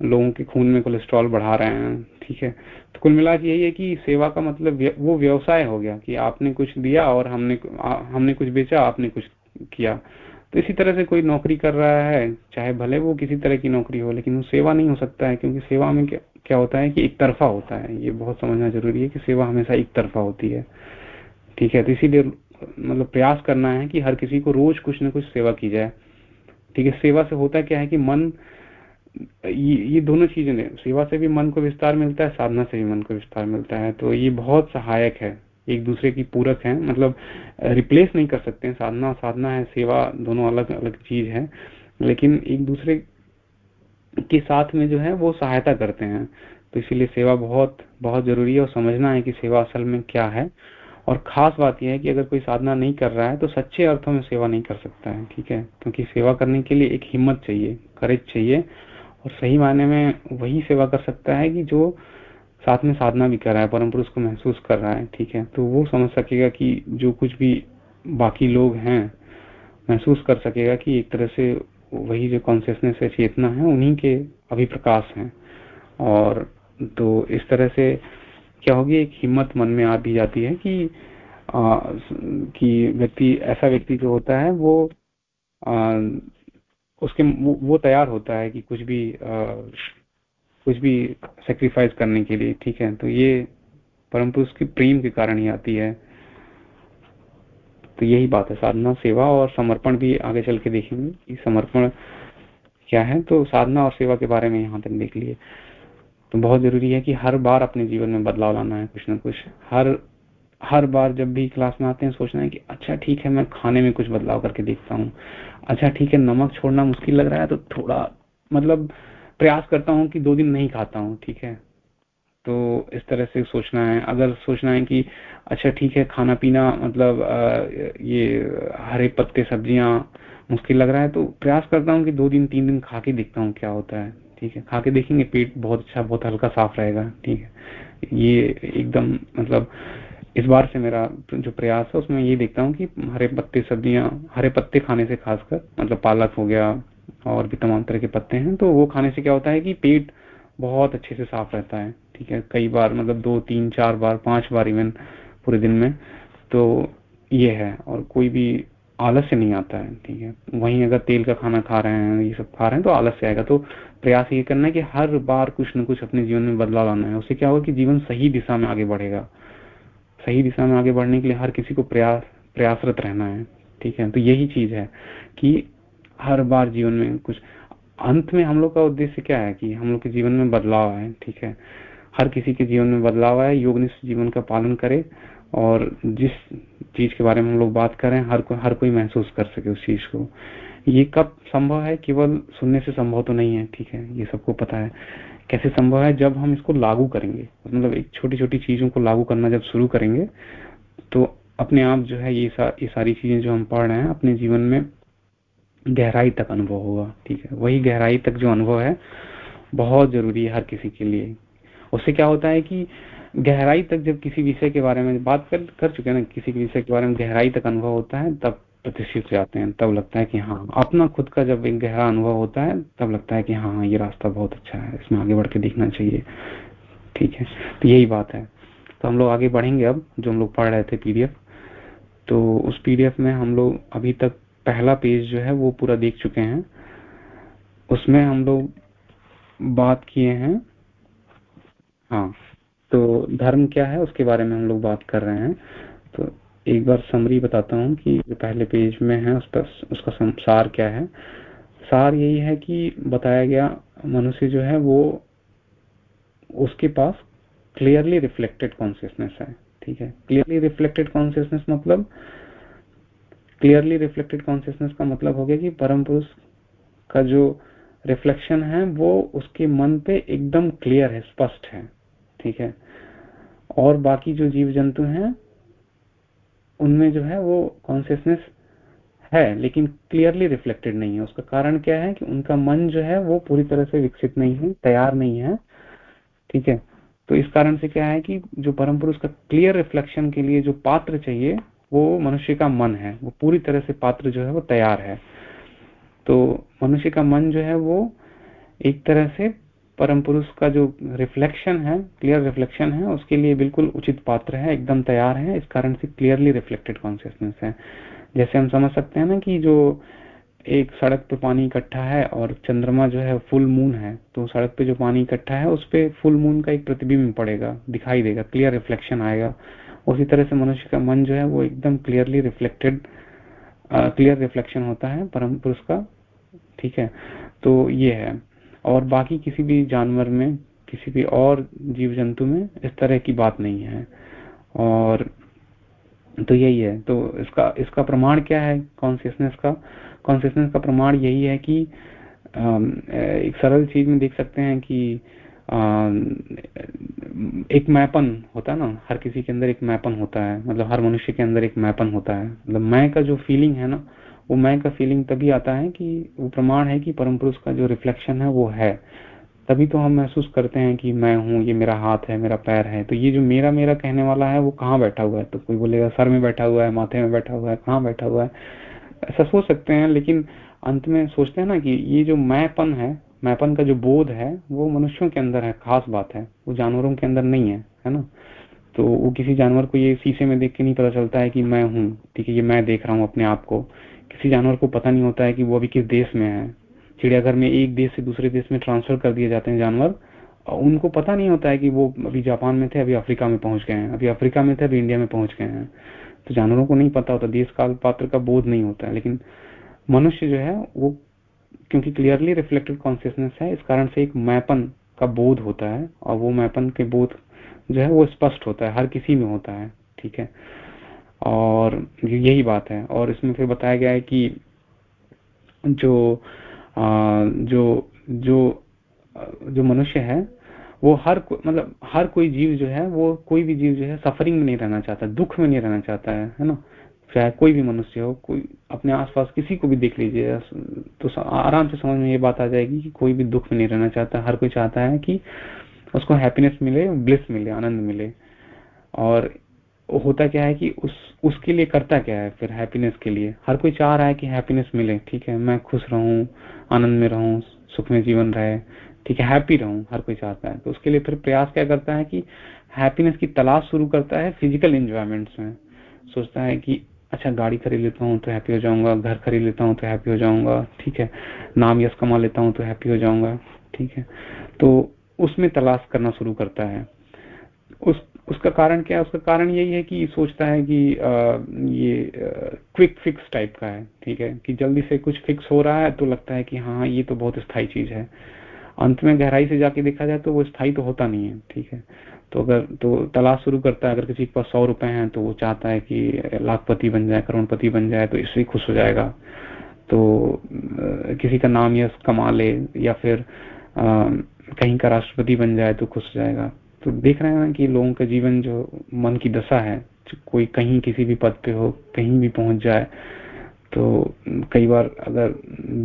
लोगों के खून में कोलेस्ट्रॉल बढ़ा रहे हैं ठीक है? तो कुल मिला यही है कि सेवा का मतलब वो व्यवसाय हो गया कि आपने कुछ दिया और हमने हमने कुछ बेचा आपने कुछ किया। तो इसी तरह से कोई नौकरी कर रहा है चाहे भले वो किसी तरह की नौकरी हो लेकिन वो सेवा नहीं हो सकता है क्योंकि सेवा में क्या, क्या होता है कि एक तरफा होता है। ये बहुत समझना ज़रूरी है कि सेवा हमेशा एक तरफा होती है ठीक है? तो इसीलिए मतलब प्रयास करना है कि हर किसी को रोज कुछ ना कुछ सेवा की जाए। ठीक है, सेवा से होता क्या है कि मन, ये ये दोनों चीज़ें सेवा से भी मन को विस्तार मिलता है, साधना से भी मन को विस्तार मिलता है। तो ये बहुत सहायक है। एक दूसरे की पूरक है मतलब रिप्लेस नहीं कर सकते हैं। साधना साधना है, सेवा दोनों अलग अलग चीज़ है। लेकिन एक दूसरे के साथ में जो है, वो सहायता करते हैं। तो इसीलिए सेवा बहुत बहुत ज़रूरी है और समझना है कि सेवा असल में क्या है। और खास बात यह है कि अगर कोई साधना नहीं कर रहा है तो सच्चे अर्थों में सेवा नहीं कर सकता है, ठीक है? क्योंकि सेवा करने के लिए एक हिम्मत चाहिए करेज चाहिए, और सही मायने में वही सेवा कर सकता है कि जो साथ में साधना भी कर रहा है, परम पुरुष को महसूस कर रहा है, ठीक है? तो वो समझ सकेगा कि जो कुछ भी बाकी लोग हैं, महसूस कर सकेगा कि एक तरह से वही जो कॉन्सियसनेस है, चेतना है, उन्हीं के अभिप्रकाश हैं। और तो इस तरह से क्या होगी एक हिम्मत मन में आ भी जाती है कि आ, कि व्यक्ति ऐसा व्यक्ति जो होता है वो आ, उसके वो, वो तैयार होता है कि कुछ भी आ, कुछ भी सेक्रीफाइस करने के लिए ठीक है? तो ये परम पुरुष की प्रेम के कारण ही आती है। तो यही बात है साधना सेवा और समर्पण भी आगे चल के देखेंगे कि समर्पण क्या है। तो साधना और सेवा के बारे में यहाँ तक देख लिए। तो बहुत ज़रूरी है कि हर बार अपने जीवन में बदलाव लाना है, कुछ ना कुछ। हर हर बार जब भी क्लास में आते हैं, सोचना है कि अच्छा ठीक है, मैं खाने में कुछ बदलाव करके देखता हूँ। अच्छा ठीक है, नमक छोड़ना मुश्किल लग रहा है तो थोड़ा मतलब प्रयास करता हूँ कि दो दिन नहीं खाता हूँ, ठीक है? तो इस तरह से सोचना है। अगर सोचना है कि अच्छा ठीक है, खाना पीना मतलब ये हरे पत्ते, सब्ज़ियाँ मुश्किल लग रहा है तो प्रयास करता हूँ कि दो दिन, तीन दिन खा के देखता हूँ क्या होता है। ठीक है। खा के देखेंगे, पेट बहुत अच्छा बहुत हल्का साफ़ रहेगा, ठीक है। ये एकदम मतलब इस बार से मेरा जो प्रयास है, उसमें ये देखता हूँ कि हरे पत्ते, सब्ज़ियाँ, हरे पत्ते खाने से खासकर मतलब पालक हो गया और भी तमाम तरह के पत्ते हैं तो वो खाने से क्या होता है कि पेट बहुत अच्छे से साफ़ रहता है, ठीक है। कई बार मतलब दो, तीन, चार बार, पाँच बार इवन पूरे दिन में तो ये है। और कोई भी आलस्य नहीं आता है, ठीक है? वहीं अगर तेल का खाना खा रहे हैं, ये सब खा रहे हैं तो आलस्य आएगा। तो प्रयास ये करना है कि हर बार कुछ न कुछ अपने जीवन में बदलाव लाना है। उससे क्या होगा कि जीवन सही दिशा में आगे बढ़ेगा। सही दिशा में आगे बढ़ने के लिए हर किसी को प्रयास, प्रयासरत रहना है, ठीक है? तो यही चीज़ है कि हर बार जीवन में कुछ, अंत में हम लोग का उद्देश्य क्या है कि हम लोग के जीवन में बदलाव आए, ठीक है? हर किसी के जीवन में बदलाव आए योगनिष्ठ जीवन का पालन करे और जिस चीज़ के बारे में हम लोग बात कर हर को हर कोई महसूस कर सके उस चीज़ को। ये कब संभव है? केवल सुनने से संभव तो नहीं है ठीक है? ये सबको पता है। कैसे संभव है? जब हम इसको लागू करेंगे। मतलब एक छोटी छोटी चीज़ों को लागू करना जब शुरू करेंगे तो अपने आप जो है ये सा, ये सारी चीज़ें जो हम पढ़ रहे हैं अपने जीवन में गहराई तक अनुभव होगा ठीक है? वही गहराई तक जो अनुभव है बहुत ज़रूरी है हर किसी के लिए। उससे क्या होता है कि गहराई तक जब किसी विषय के बारे में बात कर कर चुके हैं ना, किसी विषय के बारे में गहराई तक अनुभव होता है, तब प्रतिष्ठित जाते हैं, तब लगता है कि हाँ अपना खुद का जब एक गहरा अनुभव होता है, तब लगता है कि हाँ ये रास्ता बहुत अच्छा है, इसमें आगे बढ़ के देखना चाहिए। ठीक है तो यही बात है। तो हम लोग आगे बढ़ेंगे अब, जो हम लोग पढ़ रहे थे पीडीएफ तो उस पीडीएफ में हम लोग अभी तक पहला पेज जो है, वो पूरा देख चुके हैं। उसमें हम लोग बात किए हैं। हाँ। तो धर्म क्या है, उसके बारे में हम लोग बात कर रहे हैं। तो एक बार समरी बताता हूँ कि जो पहले पेज में है, उस पर उसका सार क्या है। सार यही है कि बताया गया मनुष्य जो है, वो उसके पास क्लियरली रिफ्लेक्टेड कॉन्सियसनेस है, ठीक है? क्लियरली रिफ्लेक्टेड कॉन्सियसनेस मतलब क्लियरली रिफ्लेक्टेड कॉन्सियसनेस का मतलब हो गया कि परम पुरुष का जो रिफ्लेक्शन है, वो उसके मन पे एकदम क्लियर है, स्पष्ट है, ठीक है? और बाकी जो जीव जंतु हैं, उनमें जो है वो कॉन्सियसनेस है, लेकिन क्लियरली रिफ्लेक्टेड नहीं है। उसका कारण क्या है कि उनका मन जो है वो पूरी तरह से विकसित नहीं है, तैयार नहीं है। ठीक है? तो इस कारण से क्या है कि जो परम पुरुष का क्लियर रिफ्लेक्शन के लिए जो पात्र चाहिए, वो मनुष्य का मन है। वो पूरी तरह से पात्र जो है वो तैयार है। तो मनुष्य का मन जो है वो एक तरह से परम पुरुष का जो रिफ्लेक्शन है क्लियर रिफ्लेक्शन है, उसके लिए बिल्कुल उचित पात्र है, एकदम तैयार है। इस कारण से क्लियरली रिफ्लेक्टेड कॉन्सियसनेस है। जैसे हम समझ सकते हैं ना कि जो एक सड़क पे पानी इकट्ठा है और चंद्रमा जो है फुल मून है तो सड़क पे जो पानी इकट्ठा है, उस पर फुल मून का एक प्रतिबिंब पड़ेगा, दिखाई देगा क्लियर रिफ्लेक्शन आएगा। उसी तरह से मनुष्य का मन जो है, वो एकदम क्लियरली रिफ्लेक्टेड क्लियर रिफ्लेक्शन होता है परम पुरुष का। ठीक है? तो ये है। और बाकी किसी भी जानवर में, किसी भी और जीव जंतु में इस तरह की बात नहीं है। और तो यही है। तो इसका इसका प्रमाण क्या है? कॉन्सियसनेस का कॉन्सियसनेस का प्रमाण यही है कि एक सरल चीज़ में देख सकते हैं कि एक मैपन होता है ना, हर किसी के अंदर एक मैपन होता है। मतलब हर मनुष्य के अंदर एक मैपन होता है। मतलब मैं का जो फीलिंग है ना वो मैं का फीलिंग तभी आता है कि वो प्रमाण है कि परम पुरुष का जो रिफ्लेक्शन है वो है। तभी तो हम महसूस करते हैं कि मैं हूँ, ये मेरा हाथ है, मेरा पैर है। तो ये जो मेरा मेरा कहने वाला है वो कहाँ बैठा हुआ है? तो कोई बोलेगा, सर में बैठा हुआ है, माथे में बैठा हुआ है, कहाँ बैठा हुआ है? ऐसा सोच सकते हैं, लेकिन अंत में सोचते हैं ना कि ये जो मैंपन है, मैंपन का जो बोध है, वो मनुष्यों के अंदर है, खास बात है। वो जानवरों के अंदर नहीं है है ना? तो वो किसी जानवर को ये शीशे में देख के नहीं पता चलता है कि मैं हूँ। ठीक है, ये मैं देख रहा हूँ अपने आप को। किसी जानवर को पता नहीं होता है कि वो अभी किस देश में है। चिड़ियाघर में एक देश से दूसरे देश में ट्रांसफ़र कर दिए जाते हैं जानवर। और उनको पता नहीं होता है कि वो अभी जापान में थे, अभी अफ्रीका में पहुँच गए हैं। अभी अफ्रीका में थे, अभी इंडिया में पहुँच गए हैं। तो जानवरों को नहीं पता होता देश काल पात्र का बोध नहीं होता है। लेकिन मनुष्य जो है, वो क्योंकि क्लियरली रिफ्लेक्टेड कॉन्सियसनेस है, इस कारण से एक मैपन का बोध होता है। और वो मैपन के बोध जो है, वो स्पष्ट होता है, हर किसी में होता है। ठीक है? और यही बात है। और इसमें फिर बताया गया है कि जो आ, जो जो जो मनुष्य है वो हर मतलब हर कोई जीव जो है वो कोई भी जीव जो है सफरिंग में नहीं रहना चाहता दुख में नहीं रहना चाहता है है ना? चाहे कोई भी मनुष्य हो कोई अपने आसपास किसी को भी देख लीजिए तो आराम से समझ में ये बात आ जाएगी कि कोई भी दुख में नहीं रहना चाहता हर कोई चाहता है कि उसको हैप्पीनेस मिले ब्लिस मिले आनंद मिले। और होता क्या है कि उस, उसके लिए करता क्या है फिर हैप्पीनेस के लिए? हर कोई चाह रहा है कि हैप्पीनेस मिले, ठीक है? मैं खुश रहूँ, आनंद में रहूँ, सुख में जीवन रहे, ठीक है? हैप्पी रहूँ, हर कोई चाहता है। तो उसके लिए फिर प्रयास क्या करता है कि हैप्पीनेस की तलाश शुरू करता है फ़िज़िकल एंजॉयमेंट्स में। सोचता है कि अच्छा गाड़ी खरीद लेता हूँ तो हैप्पी हो जाऊँगा, घर खरीद लेता हूँ तो हैप्पी हो जाऊँगा, ठीक है? नाम यश कमा लेता हूँ तो हैप्पी हो जाऊँगा, ठीक है? तो उसमें तलाश करना शुरू करता है। उस उसका कारण क्या है? उसका कारण यही है कि सोचता है कि आ, ये क्विक फिक्स टाइप का है ठीक है? कि जल्दी से कुछ फिक्स हो रहा है तो लगता है कि हाँ ये तो बहुत स्थायी चीज़ है। अंत में गहराई से जाके देखा जाए तो वो स्थायी तो होता नहीं है ठीक है? तो अगर तो तलाश शुरू करता है अगर किसी के पास सौ रुपए हैं तो वो चाहता है कि लाखपति बन जाए करोड़पति बन जाए तो इससे खुश हो जाएगा। तो किसी का नाम यश कमा ले या फिर आ, कहीं का राष्ट्रपति बन जाए तो खुश हो जाएगा। तो देख रहे हैं कि लोगों का जीवन जो मन की दशा है, कोई कहीं किसी भी पद पे हो, कहीं भी पहुँच जाए तो कई बार अगर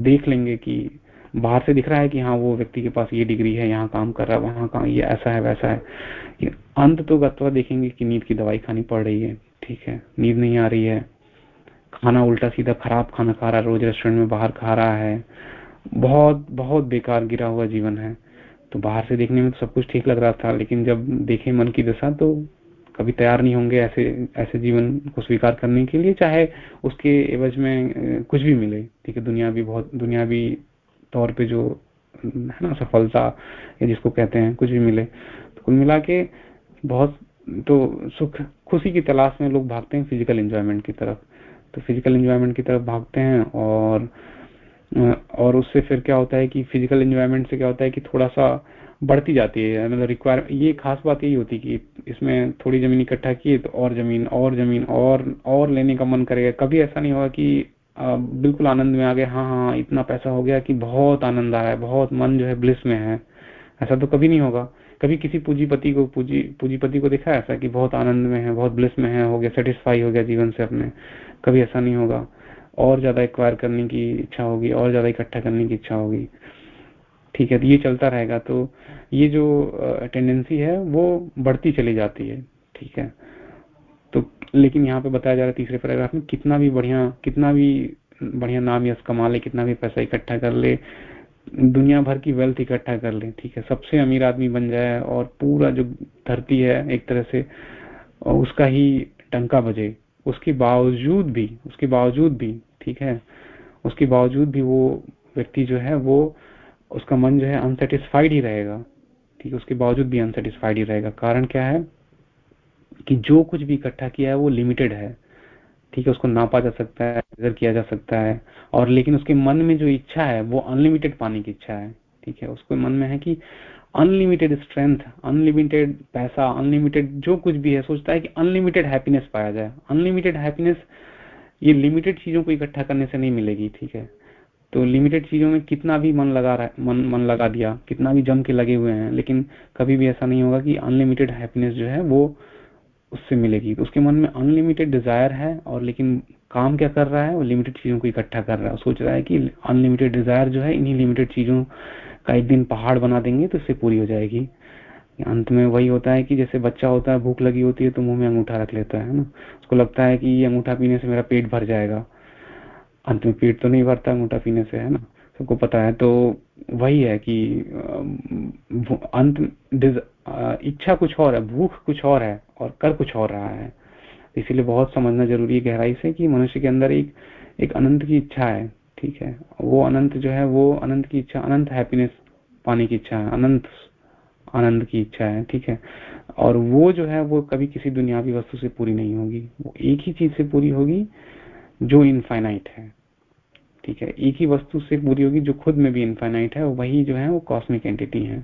देख लेंगे कि बाहर से दिख रहा है कि हाँ वो व्यक्ति के पास ये डिग्री है, यहाँ काम कर रहा है, वहाँ का ये ऐसा है, वैसा है। अंत तो गत्वा देखेंगे कि नींद की दवाई खानी पड़ रही है, ठीक है, नींद नहीं आ रही है। खाना उल्टा सीधा खराब खाना खा रहा है, रोज रेस्टोरेंट में बाहर खा रहा है। बहुत बहुत बेकार गिरा हुआ जीवन है। तो बाहर से देखने में तो सब कुछ ठीक लग रहा था, लेकिन जब देखे मन की दशा तो कभी तैयार नहीं होंगे ऐसे ऐसे जीवन को स्वीकार करने के लिए, चाहे उसके एवज में कुछ भी मिले। ठीक है, दुनिया भी बहुत, दुनिया भी तौर पे जो, है ना, सफलता, या जिसको कहते हैं, कुछ भी मिले। तो कुल मिला के बहुत तो सुख, खुशी की तलाश में लोग भागते हैं फ़िज़िकल एंजॉयमेंट की तरफ़। तो फ़िज़िकल एंजॉयमेंट की तरफ़ भागते हैं और और उससे फिर क्या होता है कि फ़िज़िकल एंजॉयमेंट से क्या होता है कि थोड़ा सा बढ़ती जाती है। मतलब रिक्वायर ये खास बात यही होती कि इसमें थोड़ी ज़मीन इकट्ठा की तो और ज़मीन और ज़मीन, और और लेने का मन करेगा। कभी ऐसा नहीं होगा कि बिल्कुल आनंद में आ गया हाँ हाँ इतना पैसा हो गया कि बहुत आनंद आ रहा है, बहुत मन जो है ब्लिस में है। ऐसा तो कभी नहीं होगा। कभी किसी पूंजीपति को, पूंजी, पूंजीपति को देखा ऐसा कि बहुत आनंद में है, बहुत ब्लिस में है, हो गया सेटिस्फाई हो गया जीवन से अपने? कभी ऐसा नहीं होगा। और ज़्यादा एक्वायर करने की इच्छा होगी, और ज़्यादा इकट्ठा करने की इच्छा होगी। ठीक है तो ये चलता रहेगा। तो ये जो टेंडेंसी है, वो बढ़ती चली जाती है। ठीक है? तो लेकिन यहाँ पे बताया जा रहा है तीसरे पैराग्राफ में, कितना भी बढ़िया, कितना भी बढ़िया नाम यश कमा ले कितना भी पैसा इकट्ठा कर ले, दुनिया भर की वेल्थ इकट्ठा कर ले, ठीक है? सबसे अमीर आदमी बन जाए और पूरा जो धरती है एक तरह से उसका ही टंका बजे। उसके बावजूद भी, उसके बावजूद भी ठीक है? उसके बावजूद भी वो व्यक्ति जो है, वो उसका मन जो है अनसेटिस्फाइड ही रहेगा। ठीक है? उसके बावजूद भी अनसेटिस्फाइड ही रहेगा। कारण क्या है कि जो कुछ भी इकट्ठा किया है, वो लिमिटेड है। ठीक है? उसको नापा जा सकता है मेजर किया जा सकता है। और लेकिन उसके मन में जो इच्छा है, वो अनलिमिटेड पाने की इच्छा है। ठीक है? उसको मन में है कि अनलिमिटेड स्ट्रेंथ अनलिमिटेड पैसा अनलिमिटेड जो कुछ भी है, सोचता है कि अनलिमिटेड हैप्पीनेस पाया जाए। अनलिमिटेड हैप्पीनेस ये लिमिटेड चीज़ों को इकट्ठा करने से नहीं मिलेगी, ठीक है? तो लिमिटेड चीज़ों में कितना भी मन लगा रहा, मन मन लगा दिया, कितना भी जम के लगे हुए हैं, लेकिन कभी भी ऐसा नहीं होगा कि अनलिमिटेड हैप्पीनेस जो है वो उससे मिलेगी। तो उसके मन में अनलिमिटेड डिज़ायर है और लेकिन काम क्या कर रहा है? वो लिमिटेड चीज़ों को इकट्ठा कर रहा है। सोच रहा है कि अनलिमिटेड डिज़ायर जो है, इन्हीं लिमिटेड चीज़ों का एक दिन पहाड़ बना देंगे तो इससे पूरी हो जाएगी। अंत में वही होता है कि जैसे बच्चा होता है, भूख लगी होती है तो मुँह में अंगूठा रख लेता है ना? उसको लगता है कि ये अंगूठा पीने से मेरा पेट भर जाएगा। अंत में पेट तो नहीं भरता अंगूठा पीने से, है ना? सबको पता है तो वही है कि अंत इच्छा कुछ और है, भूख कुछ और है और कर कुछ और रहा है। इसीलिए बहुत समझना ज़रूरी है गहराई से कि मनुष्य के अंदर एक एक अनंत की इच्छा है, ठीक है? वो अनंत जो है, वो अनंत की इच्छा, अनंत हैप्पीनेस पाने की इच्छा है, अनंत आनंद की इच्छा है, ठीक है? और वो जो है, वो कभी किसी दुनियावी वस्तु से पूरी नहीं होगी। वो एक ही चीज़ से पूरी होगी जो इनफाइनाइट है, ठीक है? एक ही वस्तु से पूरी होगी जो खुद में भी इनफाइनाइट है वही जो है, वो कॉस्मिक एंटिटी है,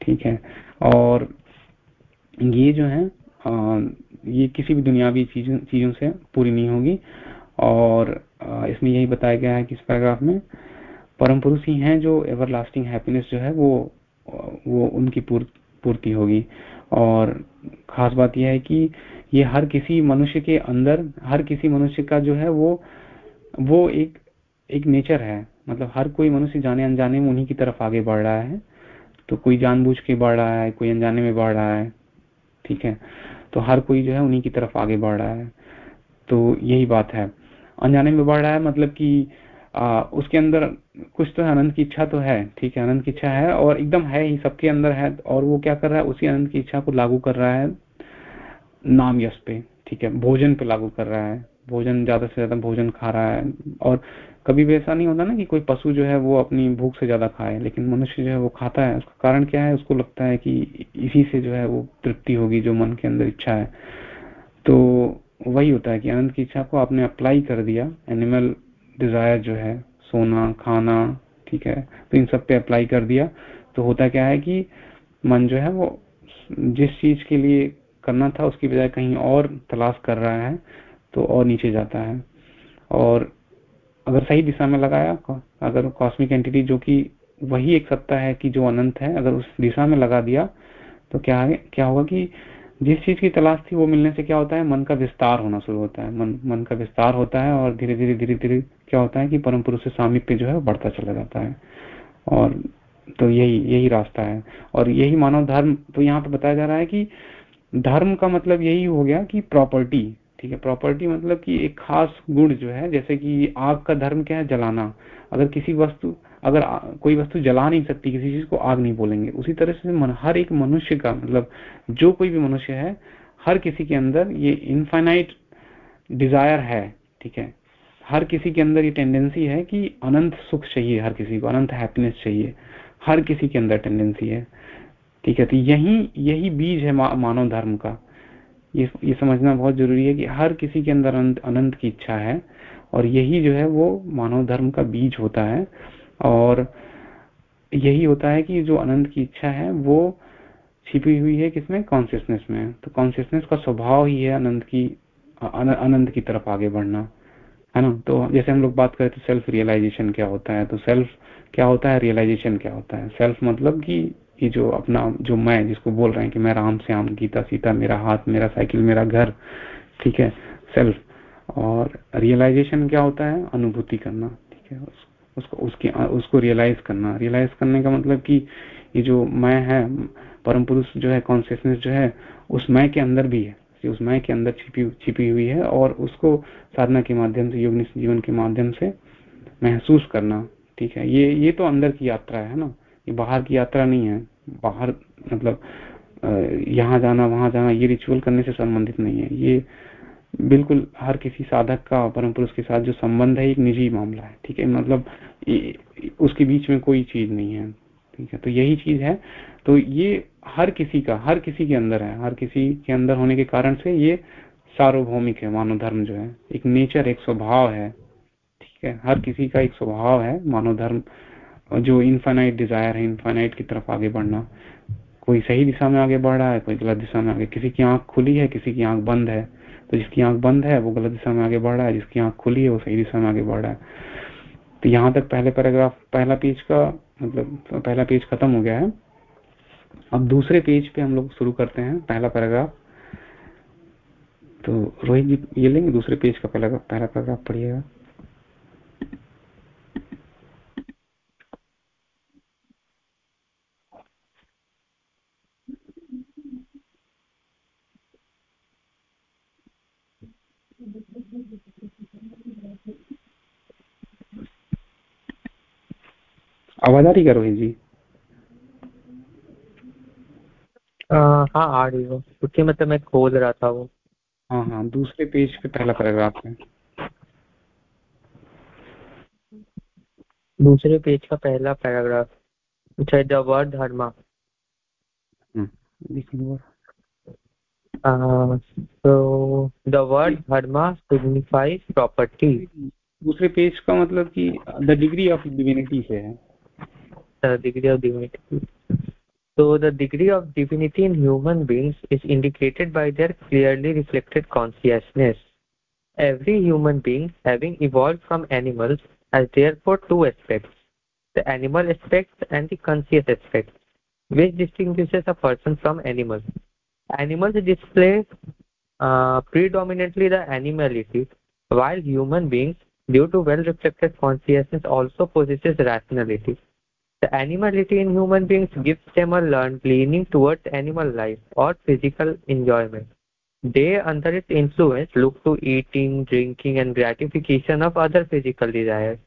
ठीक है? और ये जो है ये किसी भी दुनियावी चीज़ों चीज़ों से पूरी नहीं होगी। और इसमें यही बताया गया है कि इस पैराग्राफ में परम पुरुष ही हैं जो एवर लास्टिंग हैप्पीनेस जो है, वो वो उनकी पूर्ति होगी। और खास बात यह है कि ये हर किसी मनुष्य के अंदर, हर किसी मनुष्य का जो है वो वो एक एक नेचर है। मतलब हर कोई मनुष्य जाने अनजाने में उन्हीं की तरफ़ आगे बढ़ रहा है। तो कोई जानबूझ के बढ़ रहा है, कोई अनजाने में बढ़ रहा है, ठीक है? तो हर कोई जो है उन्हीं की तरफ़ आगे बढ़ रहा है। तो यही बात है। अनजाने में बढ़ रहा है मतलब कि आ, उसके अंदर कुछ तो आनंद की इच्छा तो है ठीक है आनंद की इच्छा है और एकदम है ही सबके अंदर है और वो क्या कर रहा है उसी आनंद की इच्छा को लागू कर रहा है नाम यश पे ठीक है भोजन पे लागू कर रहा है भोजन ज़्यादा से ज़्यादा भोजन खा रहा है और कभी भी ऐसा नहीं होता ना कि कोई पशु जो है वो अपनी भूख से ज़्यादा खाए लेकिन मनुष्य जो है वो खाता है उसका कारण क्या है उसको लगता है कि इसी से जो है वो तृप्ति होगी जो मन के अंदर इच्छा है। तो वही होता है कि आनंद की इच्छा को आपने अप्लाई कर दिया एनिमल डिज़ायर जो है, सोना, खाना, ठीक है तो इन सब पे अप्लाई कर दिया। तो होता क्या है कि मन जो है वो जिस चीज़ के लिए करना था, उसकी बजाय कहीं और तलाश कर रहा है तो और नीचे जाता है। और अगर सही दिशा में लगाया, अगर कॉस्मिक एंटिटी जो कि वही एक सत्ता है कि जो अनंत है, अगर उस दिशा में लगा दिया तो क्या है, क्या होगा कि जिस चीज़ की तलाश थी वो मिलने से क्या होता है, मन का विस्तार होना शुरू होता है। मन मन का विस्तार होता है और धीरे धीरे धीरे धीरे क्या होता है कि परम पुरुष से सामीप्य जो है बढ़ता चला जाता है। और तो यही यही रास्ता है। और यही मानव धर्म तो यहाँ पे बताया जा रहा है कि धर्म का मतलब यही हो गया कि प्रॉपर्टी ठीक है? प्रॉपर्टी मतलब कि एक खास गुण जो है जैसे कि आग का धर्म क्या है? जलाना। अगर किसी वस्तु अगर कोई वस्तु जला नहीं सकती किसी चीज़ को आग नहीं बोलेंगे। उसी तरह से मन, हर एक मनुष्य का मतलब जो कोई भी मनुष्य है हर किसी के अंदर ये इनफाइनाइट डिज़ायर है ठीक है? हर किसी के अंदर ये टेंडेंसी है कि अनंत सुख चाहिए हर किसी को अनंत हैप्पीनेस चाहिए हर किसी के अंदर टेंडेंसी है। ठीक है तो यही यही बीज है मा, मानव धर्म का। ये ये समझना बहुत ज़रूरी है कि हर किसी के अंदर अनंत, अनंत की इच्छा है और यही जो है वो मानव धर्म का बीज होता है और यही होता है कि जो अनंत की इच्छा है वो छिपी हुई है किसमें? कॉन्सियसनेस में। तो कॉन्सियसनेस का स्वभाव ही है अनंत की अनंत की तरफ़ आगे बढ़ना। है ना? तो जैसे हम लोग बात करें तो सेल्फ रियलाइजेशन क्या होता है? तो सेल्फ क्या होता है? रियलाइजेशन क्या होता है? सेल्फ मतलब कि ये जो अपना जो मैं जिसको बोल रहे हैं कि मैं राम श्याम गीता सीता मेरा हाथ मेरा साइकिल मेरा घर ठीक है? सेल्फ और रियलाइजेशन क्या होता है? अनुभूति करना ठीक है? उस, उसको उसकी उसको रियलाइज़ करना। रियलाइज़ करने का मतलब कि ये जो मैं है परम पुरुष जो है कॉन्सियसनेस जो है उस मैं के अंदर भी है। उस मैं के अंदर छिपी छिपी हुई है और उसको साधना के माध्यम से योग जीवन के माध्यम से महसूस करना, ठीक है? ये ये तो अंदर की यात्रा है ना? ये बाहर की यात्रा नहीं है। बाहर मतलब यहाँ जाना, वहाँ जाना, ये रिचुअल करने से संबंधित नहीं है। ये बिल्कुल हर किसी साधक का, परम पुरुष के साथ जो संबंध है, एक निजी मामला है, ठीक है? मतलब उसके बीच में कोई चीज़ नहीं है, ठीक है? तो यही चीज़ है। तो ये हर किसी का, हर किसी के अंदर है, हर किसी के अंदर होने के कारण से ये सार्वभौमिक है, मानव धर्म जो है। एक नेचर, एक स्वभाव है, ठीक है? हर किसी का एक स्वभाव है, मानव धर्म, जो इनफाइनाइट डिज़ायर है इनफाइनाइट की तरफ़ आगे बढ़ना। कोई सही दिशा में आगे बढ़ रहा है, कोई गलत दिशा में आगे। किसी की आँख खुली है, किसी की आँख बंद है तो जिसकी आँख बंद है, वो गलत दिशा में आगे बढ़ रहा है, जिसकी आँख खुली है, वो सही दिशा में आगे बढ़ रहा है। तो यहाँ तक पहले पैराग्राफ पहला पेज का मतलब पहला पेज खत्म हो गया है। अब दूसरे पेज पे हम लोग शुरू करते हैं, पहला पैराग्राफ तो रोहित जी, ये लेंगे दूसरे पेज का पहला पहला पैराग्राफ पढ़िएगा। आवाज़ आ रही है रोहित जी? हाँ। आ रही हो। क्योंकि मतलब मैं खोल रहा था वो। हाँ हाँ दूसरे पेज पे पहला पैराग्राफ है। दूसरे पेज का पहला पैराग्राफ अच्छा the word dharma the word dharma signifies property दूसरे पेज का मतलब कि द डिग्री ऑफ़ डिविनिटी से है degree of divinity so the degree of divinity in human beings is indicated by their clearly reflected consciousness. Every human being having evolved from animals has therefore two aspects the animal aspect and the conscious aspect which distinguishes a person from animals animals display uh, predominantly the animality while human beings due to well reflected consciousness also possesses rationality the animality in human beings gives them a learned leaning towards animal life or physical enjoyment. They, under its influence, look to eating, drinking, and gratification of other physical desires.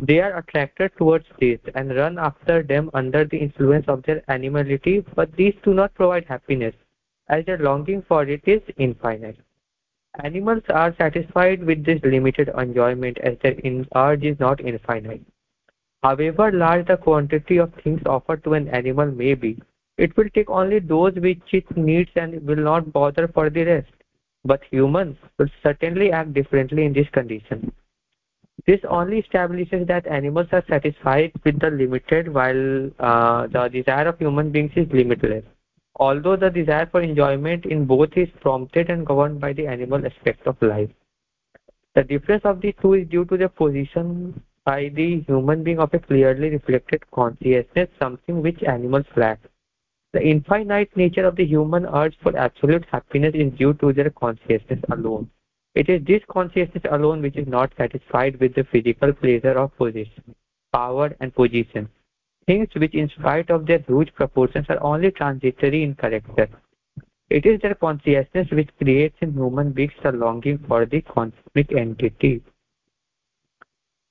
They are attracted towards these and run after them under the influence of their animality, but these do not provide happiness, as their longing for it is infinite. Animals are satisfied with this limited enjoyment as their urge is not infinite. However large the quantity of things offered to an animal may be, it will take only those which it needs and will not bother for the rest. But humans will certainly act differently in this condition. This only establishes that animals are satisfied with the limited while uh, the desire of human beings is limitless. Although the desire for enjoyment in both is prompted and governed by the animal aspect of life. The difference of the two is due to their position by the human being of a clearly reflected consciousness, something which animals lack. The infinite nature of the human urge for absolute happiness is due to their consciousness alone. It is this consciousness alone which is not satisfied with the physical pleasure of possession, power, and position. Things which, in spite of their huge proportions, are only transitory in character. It is their consciousness which creates in human beings the longing for the cosmic entity.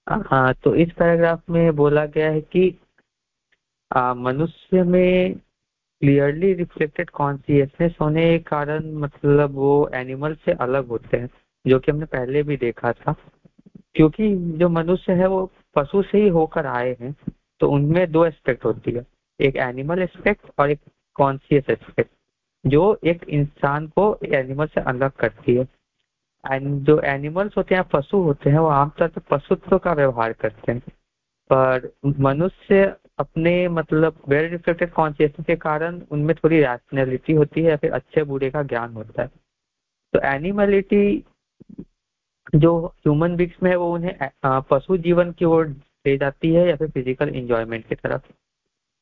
हाँ तो इस paragraph में बोला गया है कि मनुष्य में क्लियरली रिफ्लेक्टेड कॉन्सियसनेस होने के कारण मतलब वो एनिमल से अलग होते हैं, जो कि हमने पहले भी देखा था। क्योंकि जो मनुष्य है वो पशु से ही होकर आए हैं तो उनमें दो एस्पेक्ट होती है, एक एनिमल एस्पेक्ट और एक कॉन्सियस एस्पेक्ट जो एक इंसान को एनिमल से अलग करती है। जो एनिमल्स होते हैं, पशु होते हैं, वो आमतौर पर पशुत्व का व्यवहार करते हैं। पर मनुष्य अपने मतलब वेल रिफ्लेक्टेड कॉन्शियसनेस के कारण उनमें थोड़ी रैशनैलिटी होती है या फिर अच्छे बुरे का ज्ञान होता है। तो एनिमलिटी जो ह्यूमन बींग्स में है, वो उन्हें पशु जीवन की ओर ले जाती है या फिर फ़िज़िकल इंजॉयमेंट की तरफ़।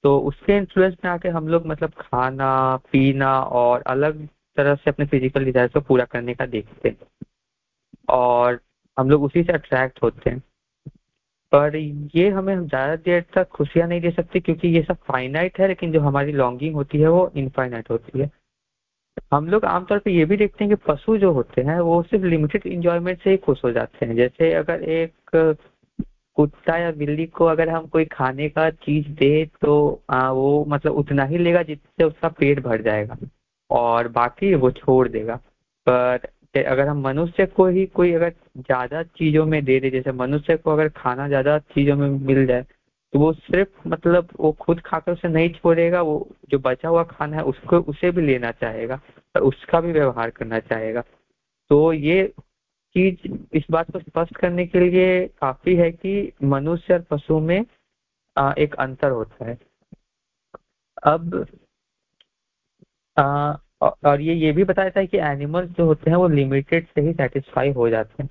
तो उसके इन्फ्लुएंस में आके हम लोग मतलब खाना, पीना और अलग तरह से अपने फ़िज़िकल डिज़ायर को पूरा करने का देखते हैं। और हम लोग उसी से अट्रैक्ट होते हैं। पर ये हमें ज़्यादा देर तक खुशियाँ नहीं दे सकते क्योंकि ये सब फाइनाइट है लेकिन जो हमारी लॉन्गिंग होती है वो इनफाइनाइट होती है। हम लोग आमतौर पे ये भी देखते हैं कि पशु जो होते हैं वो सिर्फ़ लिमिटेड इंजॉयमेंट से ही खुश हो जाते हैं। जैसे अगर एक कुत्ता या बिल्ली को अगर हम कोई खाने का चीज़ दे तो आ, वो मतलब उतना ही लेगा जिससे उसका पेट भर जाएगा और बाकी वो छोड़ देगा। पर अगर हम मनुष्य को ही कोई अगर ज़्यादा चीज़ों में दे दे जैसे मनुष्य को अगर खाना ज़्यादा चीज़ों में मिल जाए तो वो सिर्फ़ मतलब वो खुद खाकर उसे नहीं छोड़ेगा वो जो बचा हुआ खाना है उसको उसे भी लेना चाहेगा और उसका भी व्यवहार करना चाहेगा। तो ये चीज़ इस बात को स्पष्ट करने के लिए काफ़ी है कि मनुष्य और पशु में एक अंतर होता है। अब आ, और ये ये भी बताया था कि एनिमल्स जो होते हैं वो लिमिटेड से ही सेटिस्फाई हो जाते हैं।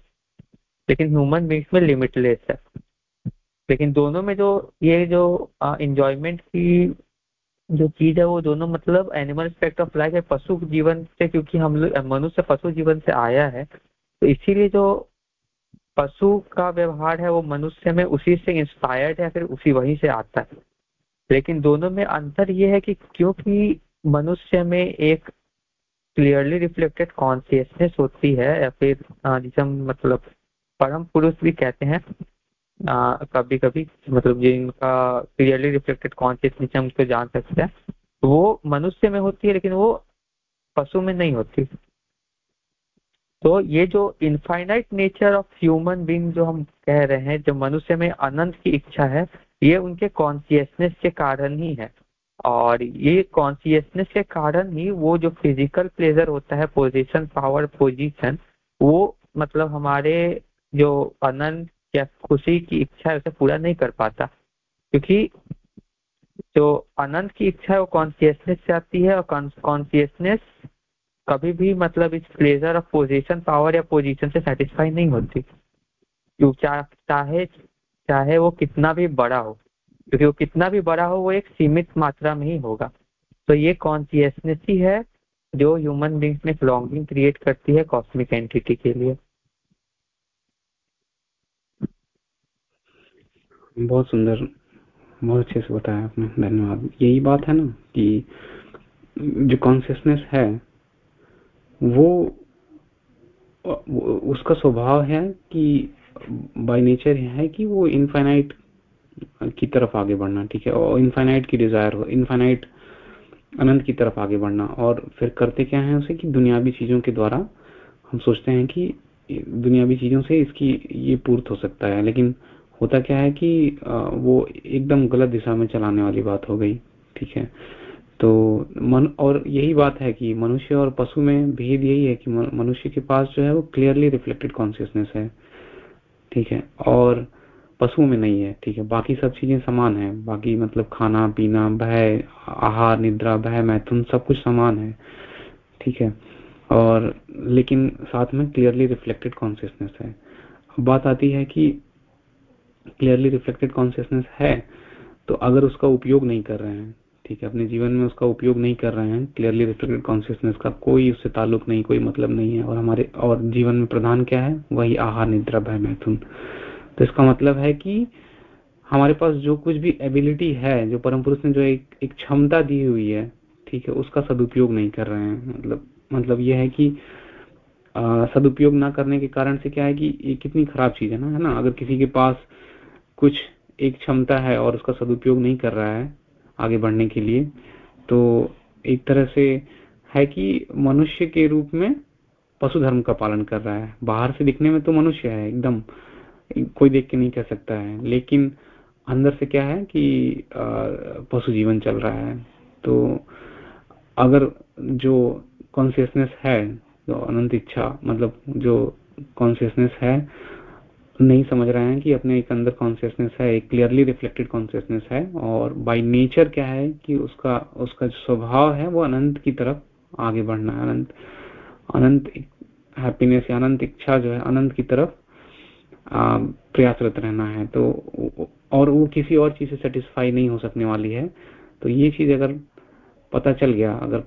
लेकिन ह्यूमन बींग्स में लिमिटलेस है। लेकिन दोनों में जो, ये जो इंजॉयमेंट की जो चीज़ है वो दोनों मतलब एनिमल एस्पेक्ट ऑफ़ लाइफ है, पशु जीवन से, क्योंकि हम लोग, मनुष्य पशु जीवन से आया है। तो इसीलिए जो पशु का व्यवहार है वो मनुष्य में उसी से इंस्पायर्ड है, फिर उसी वहीं से आता है। लेकिन दोनों में अंतर ये है कि क्योंकि मनुष्य में एक क्लियरली रिफ्लेक्टेड कॉन्सियसनेस होती है या फिर जिसे हम मतलब परम पुरुष भी कहते हैं। आ, कभी कभी मतलब जिनका क्लियरली रिफ्लेक्टेड कॉन्शियसनेस हम उसको जान सकते हैं वो मनुष्य में होती है लेकिन वो पशु में नहीं होती। तो ये जो infinite nature of human being जो हम कह रहे हैं जो मनुष्य में अनंत की इच्छा है ये उनके कॉन्सियसनेस के कारण ही है। और ये कॉन्सियसनेस के कारण ही वो जो फ़िज़िकल प्लेजर होता है पोजीशन पावर पोजीशन वो मतलब हमारे जो अनंत या खुशी की इच्छा है, उसे पूरा नहीं कर पाता। क्योंकि जो अनंत की इच्छा है, वो कॉन्सियसनेस से आती है और कॉन्सियसनेस कभी भी मतलब इस प्लेजर ऑफ़ पोजीशन पावर या पोजीशन से सेटिस्फाई नहीं होती। चाहे चाहे वो कितना भी बड़ा हो। क्योंकि वो कितना भी बड़ा हो, वो एक सीमित मात्रा में ही होगा। तो ये कॉन्सियसनेस ही है जो ह्यूमन बींग्स में लॉन्गिंग क्रिएट करती है कॉस्मिक एंटिटी के लिए। बहुत सुंदर, बहुत अच्छे से बताया आपने, धन्यवाद। यही बात है ना कि जो कॉन्सियसनेस है, वो उसका स्वभाव है कि बाय नेचर है कि वो इनफाइनाइट की तरफ़ आगे बढ़ना, ठीक है? और इनफाइनाइट की डिज़ायर हो इनफाइनाइट अनंत की तरफ़ आगे बढ़ना। और फिर करते क्या है उसे कि दुनियावी चीज़ों के द्वारा हम सोचते हैं कि दुनियावी चीज़ों से इसकी ये पूर्त हो सकता है। लेकिन होता क्या है कि वो एकदम गलत दिशा में चलाने वाली बात हो गई, ठीक है? तो मन, और यही बात है कि मनुष्य और पशु में भेद यही है कि मनुष्य के पास जो है वो क्लियरली रिफ्लेक्टेड कॉन्सियसनेस है, ठीक है? और पशुओं में नहीं है, ठीक है? बाकी सब चीज़ें समान है। बाकी मतलब खाना, पीना, भय, आहार, निद्रा, भय मैथुन सब कुछ समान है, ठीक है? और लेकिन साथ में क्लियरली रिफ्लेक्टेड कॉन्सियसनेस है। बात आती है कि क्लियरली रिफ्लेक्टेड कॉन्सियसनेस है तो अगर उसका उपयोग नहीं कर रहे हैं, ठीक है? अपने जीवन में उसका उपयोग नहीं कर रहे हैं क्लियरली रिफ्लेक्टेड कॉन्सियसनेस का कोई उससे ताल्लुक नहीं, कोई मतलब नहीं है। और हमारे, और जीवन में प्रधान क्या है? वही आहार, निद्रा, भय, मैथुन। तो इसका मतलब है कि हमारे पास जो कुछ भी एबिलिटी है, जो परम पुरुष ने जो एक एक क्षमता दी हुई है, ठीक है, उसका सदुपयोग नहीं कर रहे हैं। मतलब मतलब यह है कि सदुपयोग ना करने के कारण से क्या है कि ये कितनी खराब चीज़ है ना है ना? अगर किसी के पास कुछ एक क्षमता है और उसका सदुपयोग नहीं कर रहा है आगे बढ़ने के लिए तो एक तरह से है कि मनुष्य के रूप में पशु धर्म का पालन कर रहा है। बाहर से दिखने में तो मनुष्य है, एकदम। कोई देख के नहीं कह सकता है। लेकिन अंदर से क्या है कि पशु जीवन चल रहा है। तो अगर जो कॉन्सियसनेस है, जो अनंत इच्छा मतलब जो कॉन्सियसनेस है, नहीं समझ रहे हैं कि अपने एक अंदर कॉन्सियसनेस है, एक क्लियरली रिफ्लेक्टेड कॉन्सियसनेस है, और बाय नेचर क्या है कि उसका उसका जो स्वभाव है, वो अनंत की तरफ़ आगे बढ़ना है। अनंत अनंत हैप्पीनेस या अनंत इच्छा जो है, अनंत की तरफ़ प्रयासरत रहना है तो और वो किसी और चीज़ से सेटिस्फाई नहीं हो सकने वाली है। तो ये चीज़ अगर पता चल गया, अगर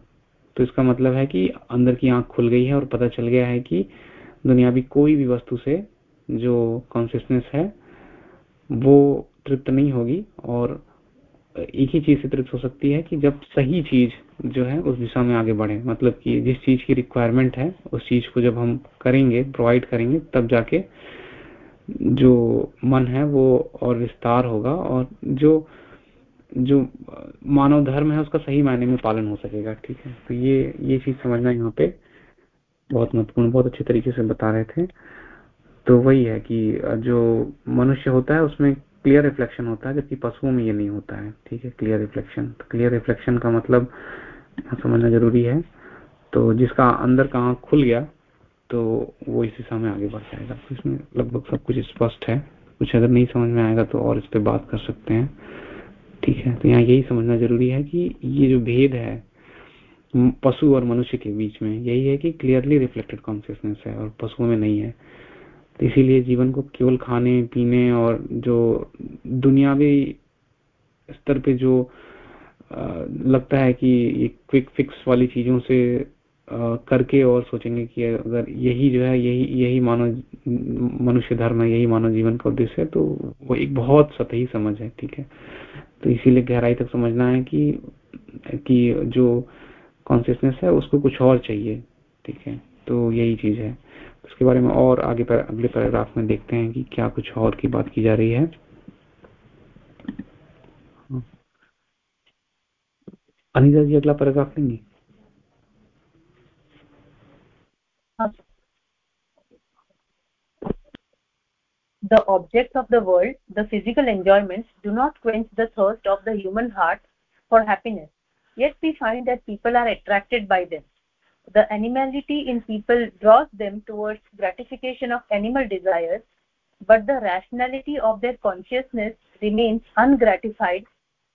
तो इसका मतलब है कि अंदर की आँख खुल गई है और पता चल गया है कि दुनियावी कोई भी वस्तु से जो कॉन्सियसनेस है, वो तृप्त नहीं होगी और एक ही चीज़ से तृप्त हो सकती है कि जब सही चीज़ जो है उस दिशा में आगे बढ़े। मतलब कि जिस चीज़ की रिक्वायरमेंट है, उस चीज़ को जब हम करेंगे प्रोवाइड करेंगे, तब जाके जो मन है वो और विस्तार होगा और जो जो मानव धर्म है उसका सही मायने में पालन हो सकेगा, ठीक है? तो ये ये चीज़ समझना यहाँ पे बहुत महत्वपूर्ण, बहुत अच्छे तरीके से बता रहे थे। तो वही है कि जो मनुष्य होता है उसमें क्लियर रिफ्लेक्शन होता है, जबकि पशुओं में ये नहीं होता है, ठीक है? क्लियर रिफ्लेक्शन तो क्लियर रिफ्लेक्शन का मतलब समझना ज़रूरी है। तो जिसका अंदर का आँख खुल गया तो वो इस दिशा में आगे बढ़ जाएगा। तो इसमें लगभग सब कुछ स्पष्ट है। कुछ अगर नहीं समझ में आएगा तो और इस पर बात कर सकते हैं। ठीक है? तो यहाँ यही समझना ज़रूरी है कि ये जो भेद है पशु और मनुष्य के बीच में, यही है कि क्लियरली रिफ्लेक्टेड कॉन्सियसनेस है और पशुओं में नहीं है। तो इसीलिए जीवन को केवल खाने, पीने और जो दुनियावी स्तर पे जो लगता है कि ये क्विक फिक्स वाली चीज़ों से करके और सोचेंगे कि अगर यही जो है यही यही मानव मनुष्य धर्म है यही मानव जीवन का उद्देश्य है तो वो एक बहुत सतही समझ है ठीक है? तो इसीलिए गहराई तक समझना है कि कि जो कॉन्सियसनेस है उसको कुछ और चाहिए ठीक है? तो यही चीज़ है। उसके बारे में और आगे पर अगले पैराग्राफ में देखते हैं कि क्या कुछ और की बात की जा रही है। अनिजा जी अगला पैराग्राफ लेंगे? The objects of the world, the physical enjoyments, do not quench the thirst of the human heart for happiness. Yet we find that people are attracted by them. The animality in people draws them towards gratification of animal desires, but the rationality of their consciousness remains ungratified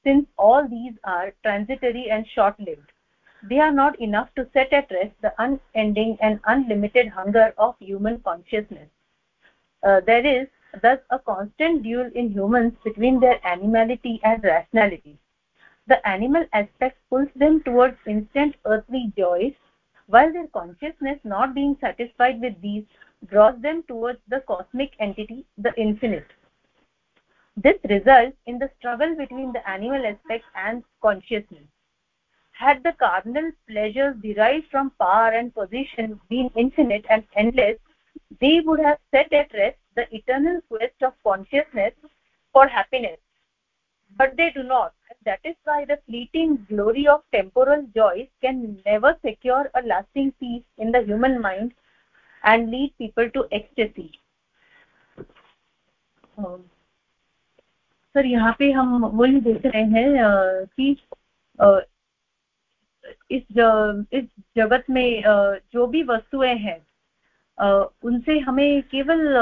since all these are transitory and short-lived they are not enough to set at rest the unending and unlimited hunger of human consciousness uh, there is thus a constant duel in humans between their animality and rationality. The animal aspect pulls them towards instant earthly joys while their consciousness not being satisfied with these draws them towards the cosmic entity the infinite. This results in the struggle between the animal aspect and consciousness. Had the carnal pleasures derived from power and position been infinite and endless they would have set at rest the eternal quest of consciousness for happiness but they do not and that is why the fleeting glory of temporal joys can never secure a lasting peace in the human mind and lead people to ecstasy sir यहाँ पे हम वही देख रहे हैं कि इस इस जगत में जो भी वस्तुएँ हैं उनसे हमें केवल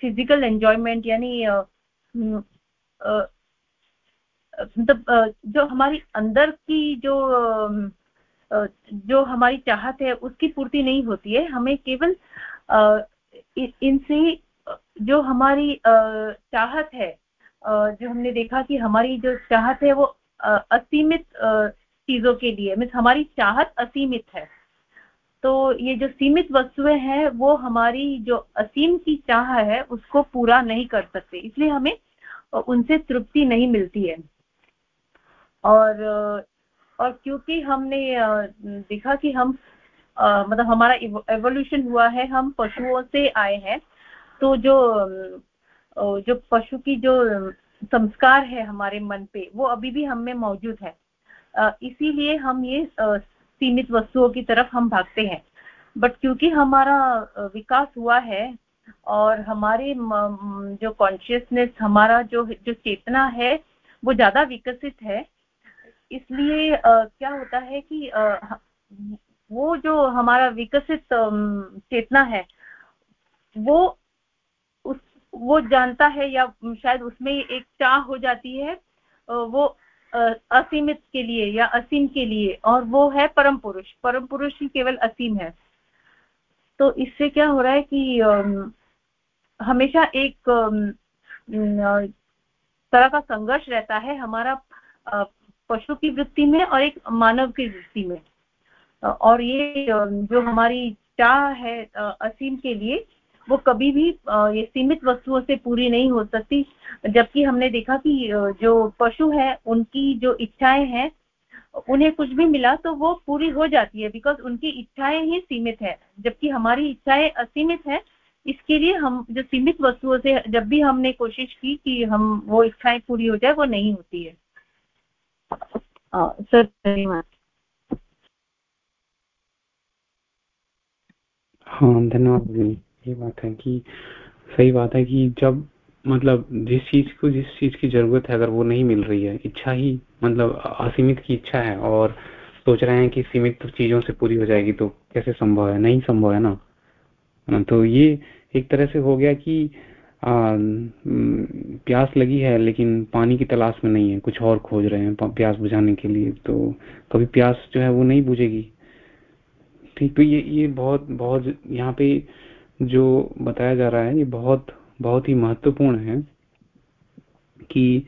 फ़िज़िकल एंजॉयमेंट यानी मतलब जो हमारी अंदर की जो जो हमारी चाहत है, उसकी पूर्ति नहीं होती है। हमें केवल इनसे, जो हमारी चाहत है जो हमने देखा कि हमारी जो चाहत है, वो असीमित चीज़ों के लिए, मीन्स हमारी चाहत असीमित है। तो ये जो सीमित वस्तुएँ हैं, वो हमारी जो असीम की चाह है, उसको पूरा नहीं कर सकते। इसलिए हमें उनसे तृप्ति नहीं मिलती है। और और क्योंकि हमने देखा कि हम मतलब हमारा एवोल्यूशन हुआ है, हम पशुओं से आए हैं तो जो जो पशु की जो संस्कार है हमारे मन पे, वो अभी भी हम में मौजूद है। इसीलिए हम ये सीमित वस्तुओं की तरफ़ हम भागते हैं। बट क्योंकि हमारा विकास हुआ है और हमारे जो कॉन्शियसनेस हमारा जो जो चेतना है, वो ज़्यादा विकसित है। इसलिए क्या होता है कि वो जो हमारा विकसित चेतना है, वो उस, वो जानता है या शायद उसमें एक चाह हो जाती है वो असीमित के लिए या असीम के लिए, और वो है परम पुरुष। परम पुरुष ही केवल असीम है। तो इससे क्या हो रहा है कि हमेशा एक तरह का संघर्ष रहता है हमारा पशु की वृत्ति में और एक मानव की वृत्ति में। और ये जो हमारी चाह है असीम के लिए वो कभी भी ये सीमित वस्तुओं से पूरी नहीं हो सकती। जबकि हमने देखा कि जो पशु है उनकी जो इच्छाएँ हैं उन्हें कुछ भी मिला तो वो पूरी हो जाती है बिकॉज़ उनकी इच्छाएँ ही सीमित है। जबकि हमारी इच्छाएँ असीमित है इसके लिए हम जो सीमित वस्तुओं से जब भी हमने कोशिश की कि हम वो इच्छाएँ पूरी हो जाए वो नहीं होती है। सर धन्यवाद। हाँ धन्यवाद ये बात है कि सही बात है कि जब मतलब जिस चीज़ को जिस चीज़ की ज़रूरत है अगर वो नहीं मिल रही है इच्छा ही मतलब असीमित की इच्छा है और सोच रहे हैं कि सीमित चीज़ों से पूरी हो जाएगी तो कैसे संभव है? नहीं संभव है ना? तो ये एक तरह से हो गया कि आ, प्यास लगी है लेकिन पानी की तलाश में नहीं है कुछ और खोज रहे हैं प्यास बुझाने के लिए तो कभी प्यास जो है वो नहीं बुझेगी। ठीक तो ये ये बहुत बहुत यहाँ पे जो बताया जा रहा है ये बहुत बहुत ही महत्वपूर्ण है कि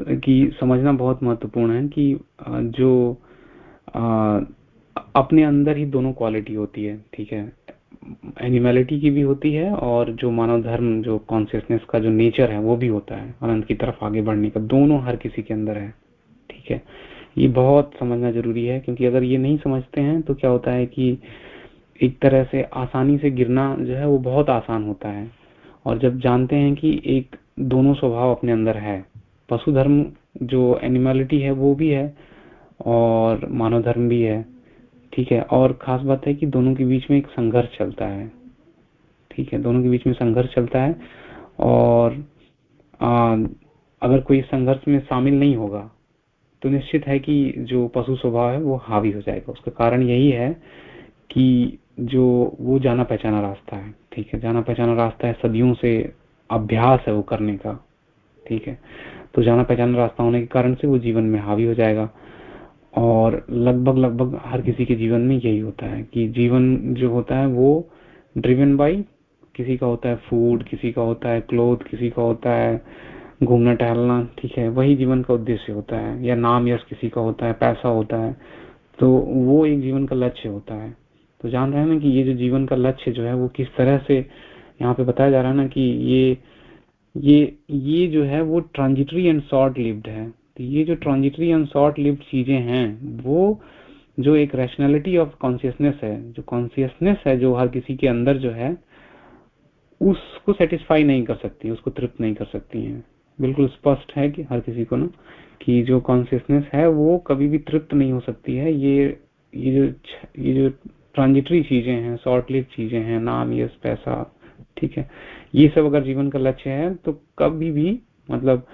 कि समझना बहुत महत्वपूर्ण है कि जो आ, अपने अंदर ही दोनों क्वालिटी होती है ठीक है? एनिमैलिटी की भी होती है और जो मानव धर्म जो कॉन्सियसनेस का जो नेचर है वो भी होता है। अनंत की तरफ़ आगे बढ़ने का दोनों हर किसी के अंदर है ठीक है? ये बहुत समझना ज़रूरी है क्योंकि अगर ये नहीं समझते हैं तो क्या होता है कि एक तरह से आसानी से गिरना जो है वो बहुत आसान होता है। और जब जानते हैं कि एक दोनों स्वभाव अपने अंदर है पशु धर्म जो एनिमलिटी है वो भी है और मानव धर्म भी है ठीक है? और खास बात है कि दोनों के बीच में एक संघर्ष चलता है ठीक है? दोनों के बीच में संघर्ष चलता है और आ, अगर कोई संघर्ष में शामिल नहीं होगा तो निश्चित है कि जो पशु स्वभाव है वो हावी हो जाएगा। उसका कारण यही है कि जो वो जाना पहचाना रास्ता है, ठीक है? जाना पहचाना रास्ता है, सदियों से अभ्यास है वो करने का, ठीक है? तो जाना पहचाना रास्ता होने के कारण से वो जीवन में हावी हो जाएगा। और लगभग लगभग हर किसी के जीवन में यही होता है कि जीवन जो होता है वो ड्रिवन बाई किसी का होता है फ़ूड किसी का होता है क्लोथ किसी का होता है घूमना, टहलना, ठीक है? वही जीवन का उद्देश्य होता है, या नाम यश किसी का होता है, पैसा होता है तो वो एक जीवन का लक्ष्य होता है। तो जान रहे हैं ना कि ये जो जीवन का लक्ष्य जो है वो किस तरह से यहाँ पे बताया जा रहा है ना कि ये ये ये जो है वो ट्रांजिटरी एंड शॉर्ट लिव्ड है। तो ये जो ट्रांजिटरी एंड शॉर्ट लिव्ड चीज़ें हैं, वो जो एक रैशनैलिटी ऑफ़ कॉन्सियसनेस है, जो कॉन्सियसनेस है जो हर किसी के अंदर जो है, उसको सेटिस्फाई नहीं कर सकती, उसको तृप्त नहीं कर सकती है। बिल्कुल स्पष्ट है कि हर किसी को ना कि जो कॉन्सियसनेस है वो कभी भी तृप्त नहीं हो सकती है। ये ये जो ये जो ट्रांजिटरी चीज़ें हैं शॉर्ट लिव चीज़ें हैं नाम यस पैसा ठीक है। ये सब अगर जीवन का लक्ष्य है तो कभी भी मतलब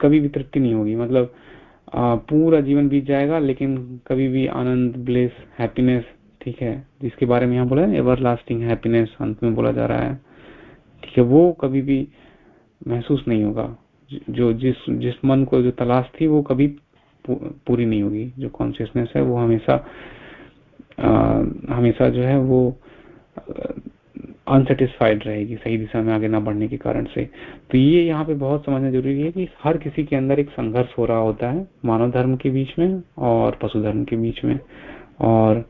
कभी भी तृप्ति नहीं होगी। मतलब आ, पूरा जीवन बीत जाएगा लेकिन कभी भी आनंद ब्लेस हैप्पीनेस ठीक है जिसके बारे में यहाँ बोला है एवर लास्टिंग हैप्पीनेस अंत में बोला जा रहा है ठीक है वो कभी भी महसूस नहीं होगा। जो जिस जिस मन को जो तलाश थी वो कभी पूरी नहीं होगी। जो कॉन्शियसनेस है वो हमेशा हमेशा जो है वो अनसेटिस्फाइड रहेगी, सही दिशा में आगे ना बढ़ने के कारण से। तो ये यहाँ पे बहुत समझना ज़रूरी है कि हर किसी के अंदर एक संघर्ष हो रहा होता है, मानव धर्म के बीच में और पशु धर्म के बीच में। और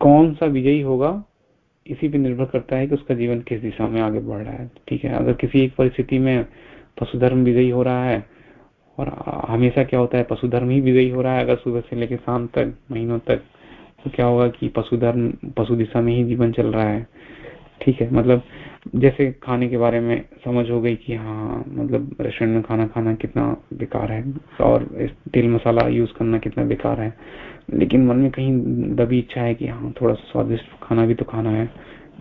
कौन सा विजयी होगा, इसी पे निर्भर करता है कि उसका जीवन किस दिशा में आगे बढ़ रहा है। ठीक है, अगर किसी एक परिस्थिति में पशु धर्म विजयी हो रहा है और हमेशा क्या होता है पशु धर्म ही विजयी हो रहा है अगर सुबह से लेकर शाम तक, महीनों तक। तो क्या होगा कि पशु धर्म पशु दिशा में ही जीवन चल रहा है। ठीक है मतलब जैसे खाने के बारे में समझ हो गई कि हाँ मतलब रेस्टोरेंट में खाना खाना कितना बेकार है और तेल मसाला यूज़ करना कितना बेकार है। लेकिन मन में कहीं दबी इच्छा है कि हाँ थोड़ा सा स्वादिष्ट खाना भी तो खाना है।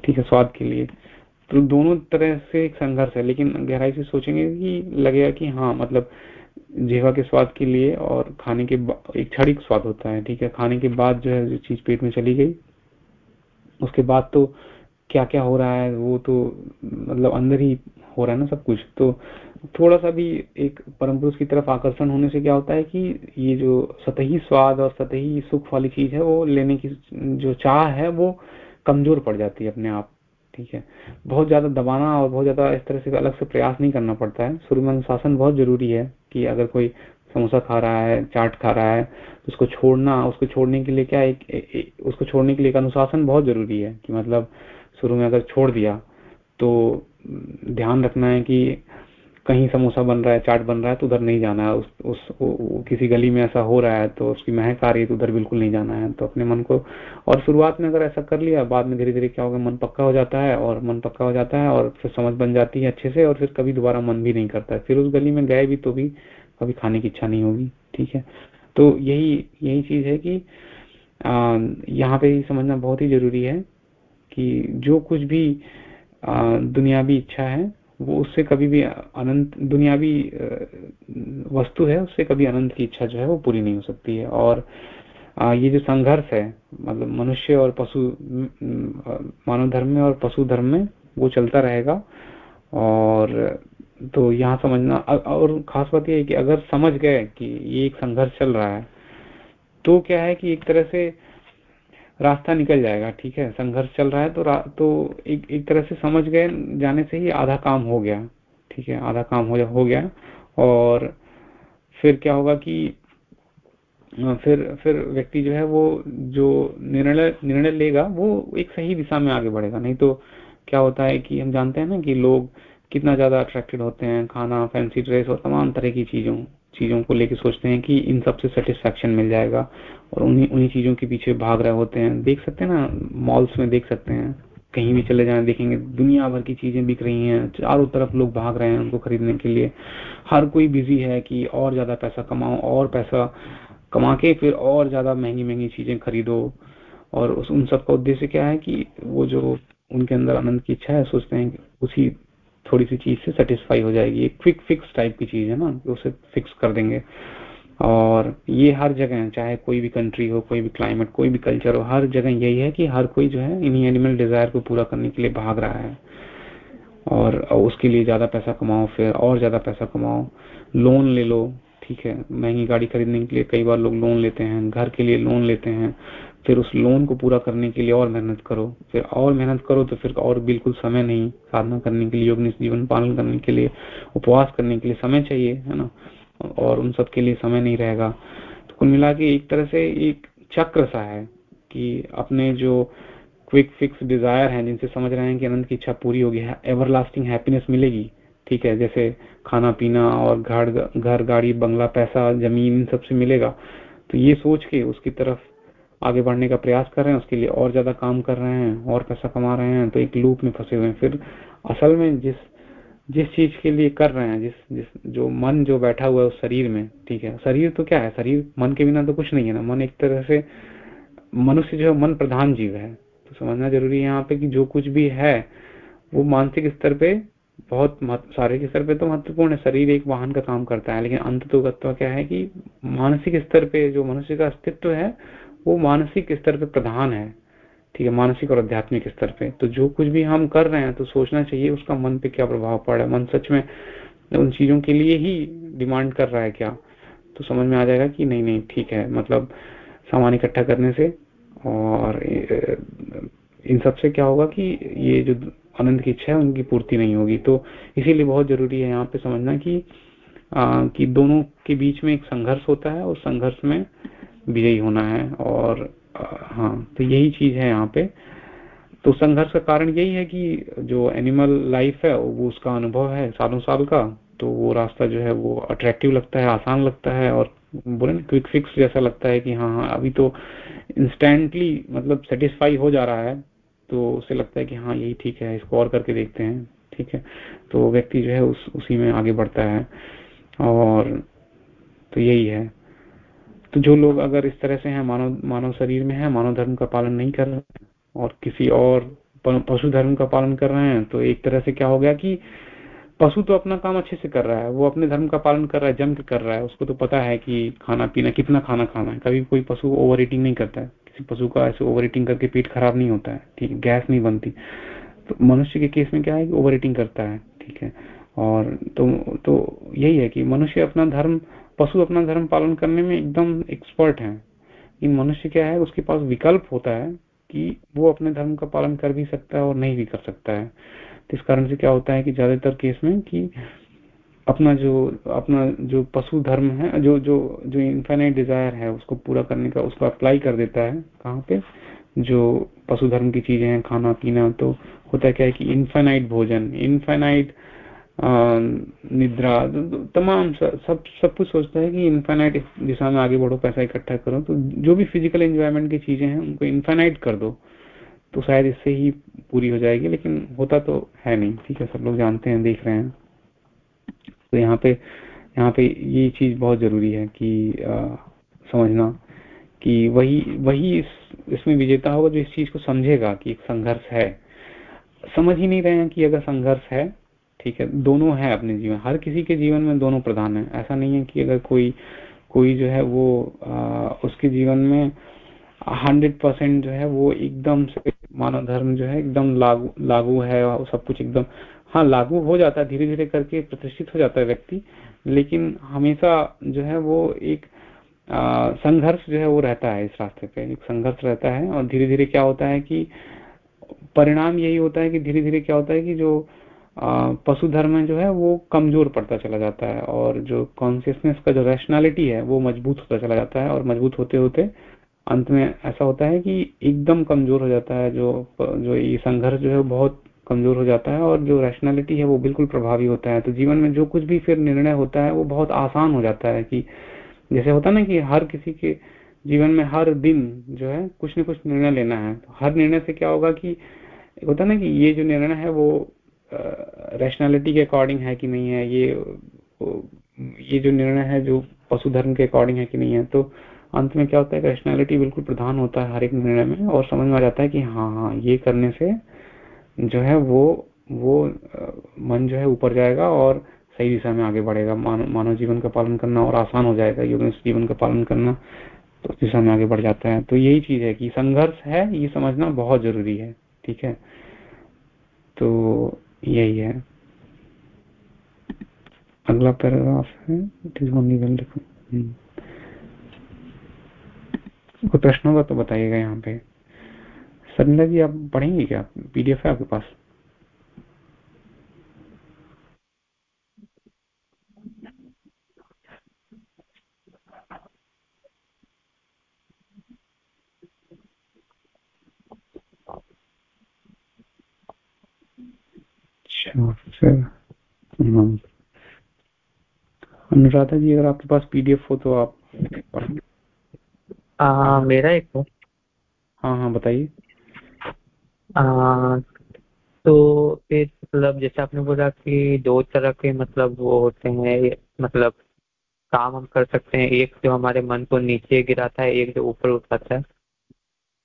ठीक है, स्वाद के लिए। तो दोनों तरह से एक संघर्ष है, लेकिन गहराई से सोचेंगे कि लगेगा कि हाँ मतलब जीवा के स्वाद के लिए और खाने के एक क्षणिक स्वाद होता है, ठीक है? खाने के बाद जो है, जो चीज़ पेट में चली गई, उसके बाद तो क्या क्या हो रहा है, वो तो मतलब अंदर ही हो रहा है ना सब कुछ। तो थोड़ा सा भी एक परम पुरुष की तरफ़ आकर्षण होने से क्या होता है कि ये जो सतही स्वाद और सतही सुख वाली चीज़ है, वो लेने की जो चाह है, वो कमज़ोर पड़ जाती है अपने आप ठीक है। बहुत ज़्यादा दबाना और बहुत ज़्यादा इस तरह से अलग से प्रयास नहीं करना पड़ता है। सूर्य में अनुशासन बहुत ज़रूरी है कि अगर कोई समोसा खा रहा है चाट खा रहा है तो उसको छोड़ना उसको छोड़ने के लिए क्या एक, एक, उसको छोड़ने के लिए अनुशासन बहुत ज़रूरी है कि मतलब शुरू में अगर छोड़ दिया तो ध्यान रखना है कि कहीं समोसा बन रहा है चाट बन रहा है तो उधर नहीं जाना है। उस, उस उ, किसी गली में ऐसा हो रहा है तो उसकी महक आ रही है तो उधर बिल्कुल नहीं जाना है। तो अपने मन को और शुरुआत में अगर ऐसा कर लिया बाद में धीरे धीरे क्या होगा मन पक्का हो जाता है और मन पक्का हो जाता है और फिर समझ बन जाती है अच्छे से और फिर कभी दोबारा मन भी नहीं करता है। फिर उस गली में गए भी तो भी कभी खाने की इच्छा नहीं होगी ठीक है? तो यही यही चीज़ है कि यहाँ पे समझना बहुत ही ज़रूरी है कि जो कुछ भी दुनियावी इच्छा है वो उससे कभी भी अनंत, दुनियावी वस्तु है, उससे कभी अनंत की इच्छा जो है वो पूरी नहीं हो सकती है। और ये जो संघर्ष है मतलब मनुष्य और पशु मानव धर्म में और पशु धर्म में वो चलता रहेगा। और तो यहाँ समझना और खास बात यह है कि अगर समझ गए कि ये एक संघर्ष चल रहा है तो क्या है कि एक तरह से रास्ता निकल जाएगा ठीक है? संघर्ष चल रहा है तो तो एक एक तरह से समझ गए जाने से ही आधा काम हो गया ठीक है? आधा काम हो, हो गया और फिर क्या होगा कि फिर फिर व्यक्ति जो है वो जो निर्णय निर्णय लेगा वो एक सही दिशा में आगे बढ़ेगा। नहीं तो क्या होता है कि हम जानते हैं ना कि लोग कितना ज़्यादा अट्रैक्टेड होते हैं खाना फैंसी ड्रेस और तमाम तरह की चीज़ों चीज़ों को लेकर सोचते हैं कि इन सबसे सेटिस्फेक्शन मिल जाएगा और उन्हीं उन्हीं चीज़ों के पीछे भाग रहे होते हैं। देख सकते हैं ना मॉल्स में देख सकते हैं, कहीं भी चले जाएँ, देखेंगे, दुनिया भर की चीज़ें बिक रही हैं, चारों तरफ़ लोग भाग रहे हैं उनको खरीदने के लिए। हर कोई बिज़ी है कि और ज़्यादा पैसा कमाओ और पैसा कमा के फिर और ज़्यादा महँगी महँगी चीज़ें खरीदो। और उस, उन सबका उद्देश्य क्या है कि वो जो उनके अंदर आनंद की इच्छा है, सोचते हैं उसी थोड़ी सी चीज़ से सेटिस्फाई हो जाएगी। एक क्विक फिक्स टाइप की चीज़ है ना, उसे फिक्स कर देंगे। और ये हर जगह है, चाहे कोई भी कंट्री हो, कोई भी क्लाइमेट कोई भी कल्चर हो, हर जगह यही है कि हर कोई जो है इन्हीं एनिमल डिज़ायर को पूरा करने के लिए भाग रहा है। और उसके लिए ज़्यादा पैसा कमाओ, फिर और ज़्यादा पैसा कमाओ। लोन ले लो, ठीक है। महँगी गाड़ी खरीदने के लिए कई बार लोग लोन लेते हैं, घर के लिए लोन लेते हैं। फिर उस लोन को पूरा करने के लिए और मेहनत करो। फिर और मेहनत करो तो फिर और बिल्कुल समय नहीं। साधना करने के लिए योग जीवन पालन करने के लिए, उपवास करने के लिए समय चाहिए, है ना? और उन सब के लिए समय नहीं रहेगा। तो कुल मिला के एक तरह से एक चक्र सा है कि अपने जो क्विक फिक्स डिज़ायर हैं, जिनसे समझ रहे हैं कि अनंत की इच्छा पूरी होगी एवर लास्टिंग हैप्पीनेस मिलेगी। ठीक है, जैसे खाना पीना और घर घर, गाड़ी, बंगला, पैसा, ज़मीन, इन सबसे मिलेगा। तो ये सोच के उसकी तरफ़ आगे बढ़ने का प्रयास कर रहे हैं, उसके लिए और ज़्यादा काम कर रहे हैं, और पैसा कमा रहे हैं तो एक लूप में फंसे हुए हैं। फिर असल में जिस जिस चीज़ के लिए कर रहे हैं, जिस जिस, जो मन जो बैठा हुआ है उस शरीर में, ठीक है? शरीर तो क्या है? शरीर मन के बिना तो कुछ नहीं है ना। मन एक तरह से, मनुष्य जो है मन प्रधान जीव है। तो समझना ज़रूरी है यहाँ पे कि जो कुछ भी है, वो मानसिक स्तर पे बहुत शारीरिक स्तर पे तो महत्वपूर्ण है। शरीर एक वाहन का काम करता है, लेकिन अंत तो क्या है कि मानसिक स्तर पे जो मनुष्य का अस्तित्व है वो मानसिक स्तर पे प्रधान है ठीक है मानसिक और आध्यात्मिक स्तर पे। तो जो कुछ भी हम कर रहे हैं तो सोचना चाहिए उसका मन पे क्या प्रभाव पड़ रहा है। मन सच में उन चीज़ों के लिए ही डिमांड कर रहा है क्या? तो समझ में आ जाएगा कि नहीं नहीं ठीक है मतलब सामान इकट्ठा करने से और इन सबसे क्या होगा कि ये जो आनंद की इच्छा है उनकी पूर्ति नहीं होगी। तो इसीलिए बहुत ज़रूरी है यहाँ पे समझना कि आ, कि दोनों के बीच में एक संघर्ष होता है और संघर्ष में विजयी होना है और हाँ तो यही चीज़ है यहाँ पे। तो संघर्ष का कारण यही है कि जो एनिमल लाइफ है, वो उसका अनुभव है सालों साल का तो वो रास्ता जो है वो अट्रैक्टिव लगता है, आसान लगता है और बोले ना क्विक फिक्स जैसा लगता है कि हाँ हाँ अभी तो इंस्टेंटली मतलब सेटिस्फाई हो जा रहा है तो उसे लगता है कि हाँ यही ठीक है, इसको और करके देखते हैं, ठीक है। तो व्यक्ति जो है उस, उसी में आगे बढ़ता है और तो यही है। तो जो लोग अगर इस तरह से हैं, मानव मानव शरीर में है, मानव धर्म का पालन नहीं कर रहे और किसी और पशु धर्म का पालन कर रहे हैं तो एक तरह से क्या हो गया कि पशु तो अपना काम अच्छे से कर रहा है, वो अपने धर्म का पालन कर रहा है जम के कर रहा है, उसको तो पता है कि खाना पीना, कितना खाना खाना है। कभी कोई पशु ओवर ईटिंग नहीं करता है, किसी पशु का ऐसे ओवर ईटिंग करके पेट खराब नहीं होता है, ठीक है, गैस नहीं बनती। तो मनुष्य के केस में क्या है कि ओवर ईटिंग करता है, ठीक है, और तो तो यही है कि मनुष्य अपना धर्म पशु अपना धर्म पालन करने में एकदम एक्सपर्ट है। इन मनुष्य क्या है, उसके पास विकल्प होता है कि वो अपने धर्म का पालन कर भी सकता है और नहीं भी कर सकता है। तो इस कारण से क्या होता है कि ज़्यादातर केस में कि अपना जो अपना जो पशु धर्म है, जो जो जो इन्फाइनाइट डिज़ायर है, उसको पूरा करने का, उसको अप्लाई कर देता है, कहाँ पे? जो पशु धर्म की चीज़ें हैं, खाना, पीना तो होता क्या है कि इन्फाइनाइट भोजन इन्फाइनाइट निद्रा तमाम सब सब कुछ सोचता है कि इन्फाइनाइट दिशा में आगे बढ़ो पैसा इकट्ठा करो तो जो भी फ़िज़िकल एंजॉयमेंट की चीज़ें हैं उनको इन्फाइनाइट कर दो तो शायद इससे ही पूरी हो जाएगी लेकिन होता तो है नहीं ठीक है सब लोग जानते हैं देख रहे हैं। तो यहाँ पे यहाँ पे ये चीज़ बहुत ज़रूरी है कि आ, समझना कि वही वही इस, इसमें विजेता होगा जो इस चीज़ को समझेगा कि एक संघर्ष है। समझ ही नहीं रहे हैं कि अगर संघर्ष है ठीक है दोनों है अपने जीवन। हर किसी के जीवन में दोनों प्रधान है। ऐसा नहीं है कि अगर कोई कोई जो है वो आ, उसके जीवन में हंड्रेड परसेंट जो है वो एकदम से मानव धर्म जो है एकदम लागू लागू है सब कुछ एकदम हाँ लागू हो जाता है धीरे धीरे करके प्रतिष्ठित हो जाता है व्यक्ति। लेकिन हमेशा जो है वो एक संघर्ष जो है वो रहता है इस रास्ते पे। एक संघर्ष रहता है और धीरे धीरे क्या होता है कि परिणाम यही होता है कि धीरे धीरे क्या होता है कि जो पशु धर्म जो है वो कमज़ोर पड़ता चला जाता है और जो कॉन्सियसनेस का जो रैशनैलिटी है वो मज़बूत होता चला जाता है और मज़बूत होते होते अंत में ऐसा होता है कि एकदम कमज़ोर हो जाता है, जो जो ये संघर्ष जो है बहुत कमज़ोर हो जाता है और जो रैशनैलिटी है वो बिल्कुल प्रभावी होता है। तो जीवन में जो कुछ भी फिर निर्णय होता है वो बहुत आसान हो जाता है कि जैसे होता ना कि हर किसी के जीवन में हर दिन जो है कुछ न कुछ निर्णय लेना है। तो हर निर्णय से क्या होगा कि होता ना कि ये जो निर्णय है वो रैशनैलिटी के अकॉर्डिंग है कि नहीं है, ये ये जो निर्णय है, जो पशु धर्म के अकॉर्डिंग है कि नहीं है तो अंत में क्या होता है रैशनैलिटी बिल्कुल प्रधान होता है हर एक निर्णय में और समझ में आ जाता है कि हाँ हाँ ये करने से जो है वो वो, मन जो है ऊपर जाएगा और सही दिशा में आगे बढ़ेगा। मानव मानव जीवन का पालन करना और आसान हो जाएगा। योग जीवन का पालन करना तो उस दिशा में आगे बढ़ जाता है। तो यही चीज़ है कि संघर्ष है, ये समझना बहुत ज़रूरी है, ठीक है? तो यही है। अगला पैराग्राफ है इट इज़ ओनली वेल कोई प्रश्न होगा तो बताइएगा यहाँ पे। सरिंदा जी, आप पढ़ेंगे क्या? पीडीएफ है आपके पास? अच्छा। अनुराधा जी अगर आपके पास पीडीएफ हो तो आप आ, मेरा एक हो। हाँ हाँ बताइए। तो फिर मतलब जैसे आपने बोला कि दो तरह के मतलब वो होते हैं मतलब काम हम कर सकते हैं। एक जो हमारे मन को नीचे गिराता है एक जो ऊपर उठाता है।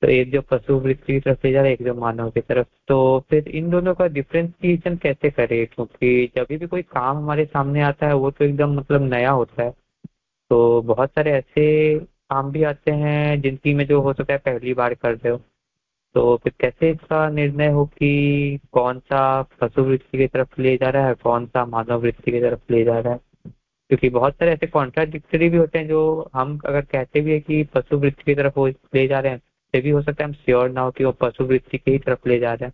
तो एक जो पशु वृत्ति की तरफ़ ले जा रहा है, एक जो मानव की तरफ़ तो फिर इन दोनों का डिफ्रेंसिएशन कैसे करें? क्योंकि जब भी कोई काम हमारे सामने आता है, वो तो एकदम मतलब नया होता है। तो बहुत सारे ऐसे काम भी आते हैं, जिनकी में जो हो सकता है, पहली बार कर रहे हो। तो फिर कैसे इसका निर्णय हो कि कौन सा पशु वृत्ति की तरफ़ ले जा रहा है, कौन सा मानव वृत्ति की तरफ़ ले जा रहा है? क्योंकि बहुत सारे ऐसे कॉन्ट्राडिक्टरी भी होते हैं, जो हम अगर कहते भी है कि पशु वृत्ति की तरफ़ ले जा रहे हैं तो भी हो सकता है हम श्योर ना हो कि वो पशु वृत्ति की तरफ़ ले जा रहे हैं।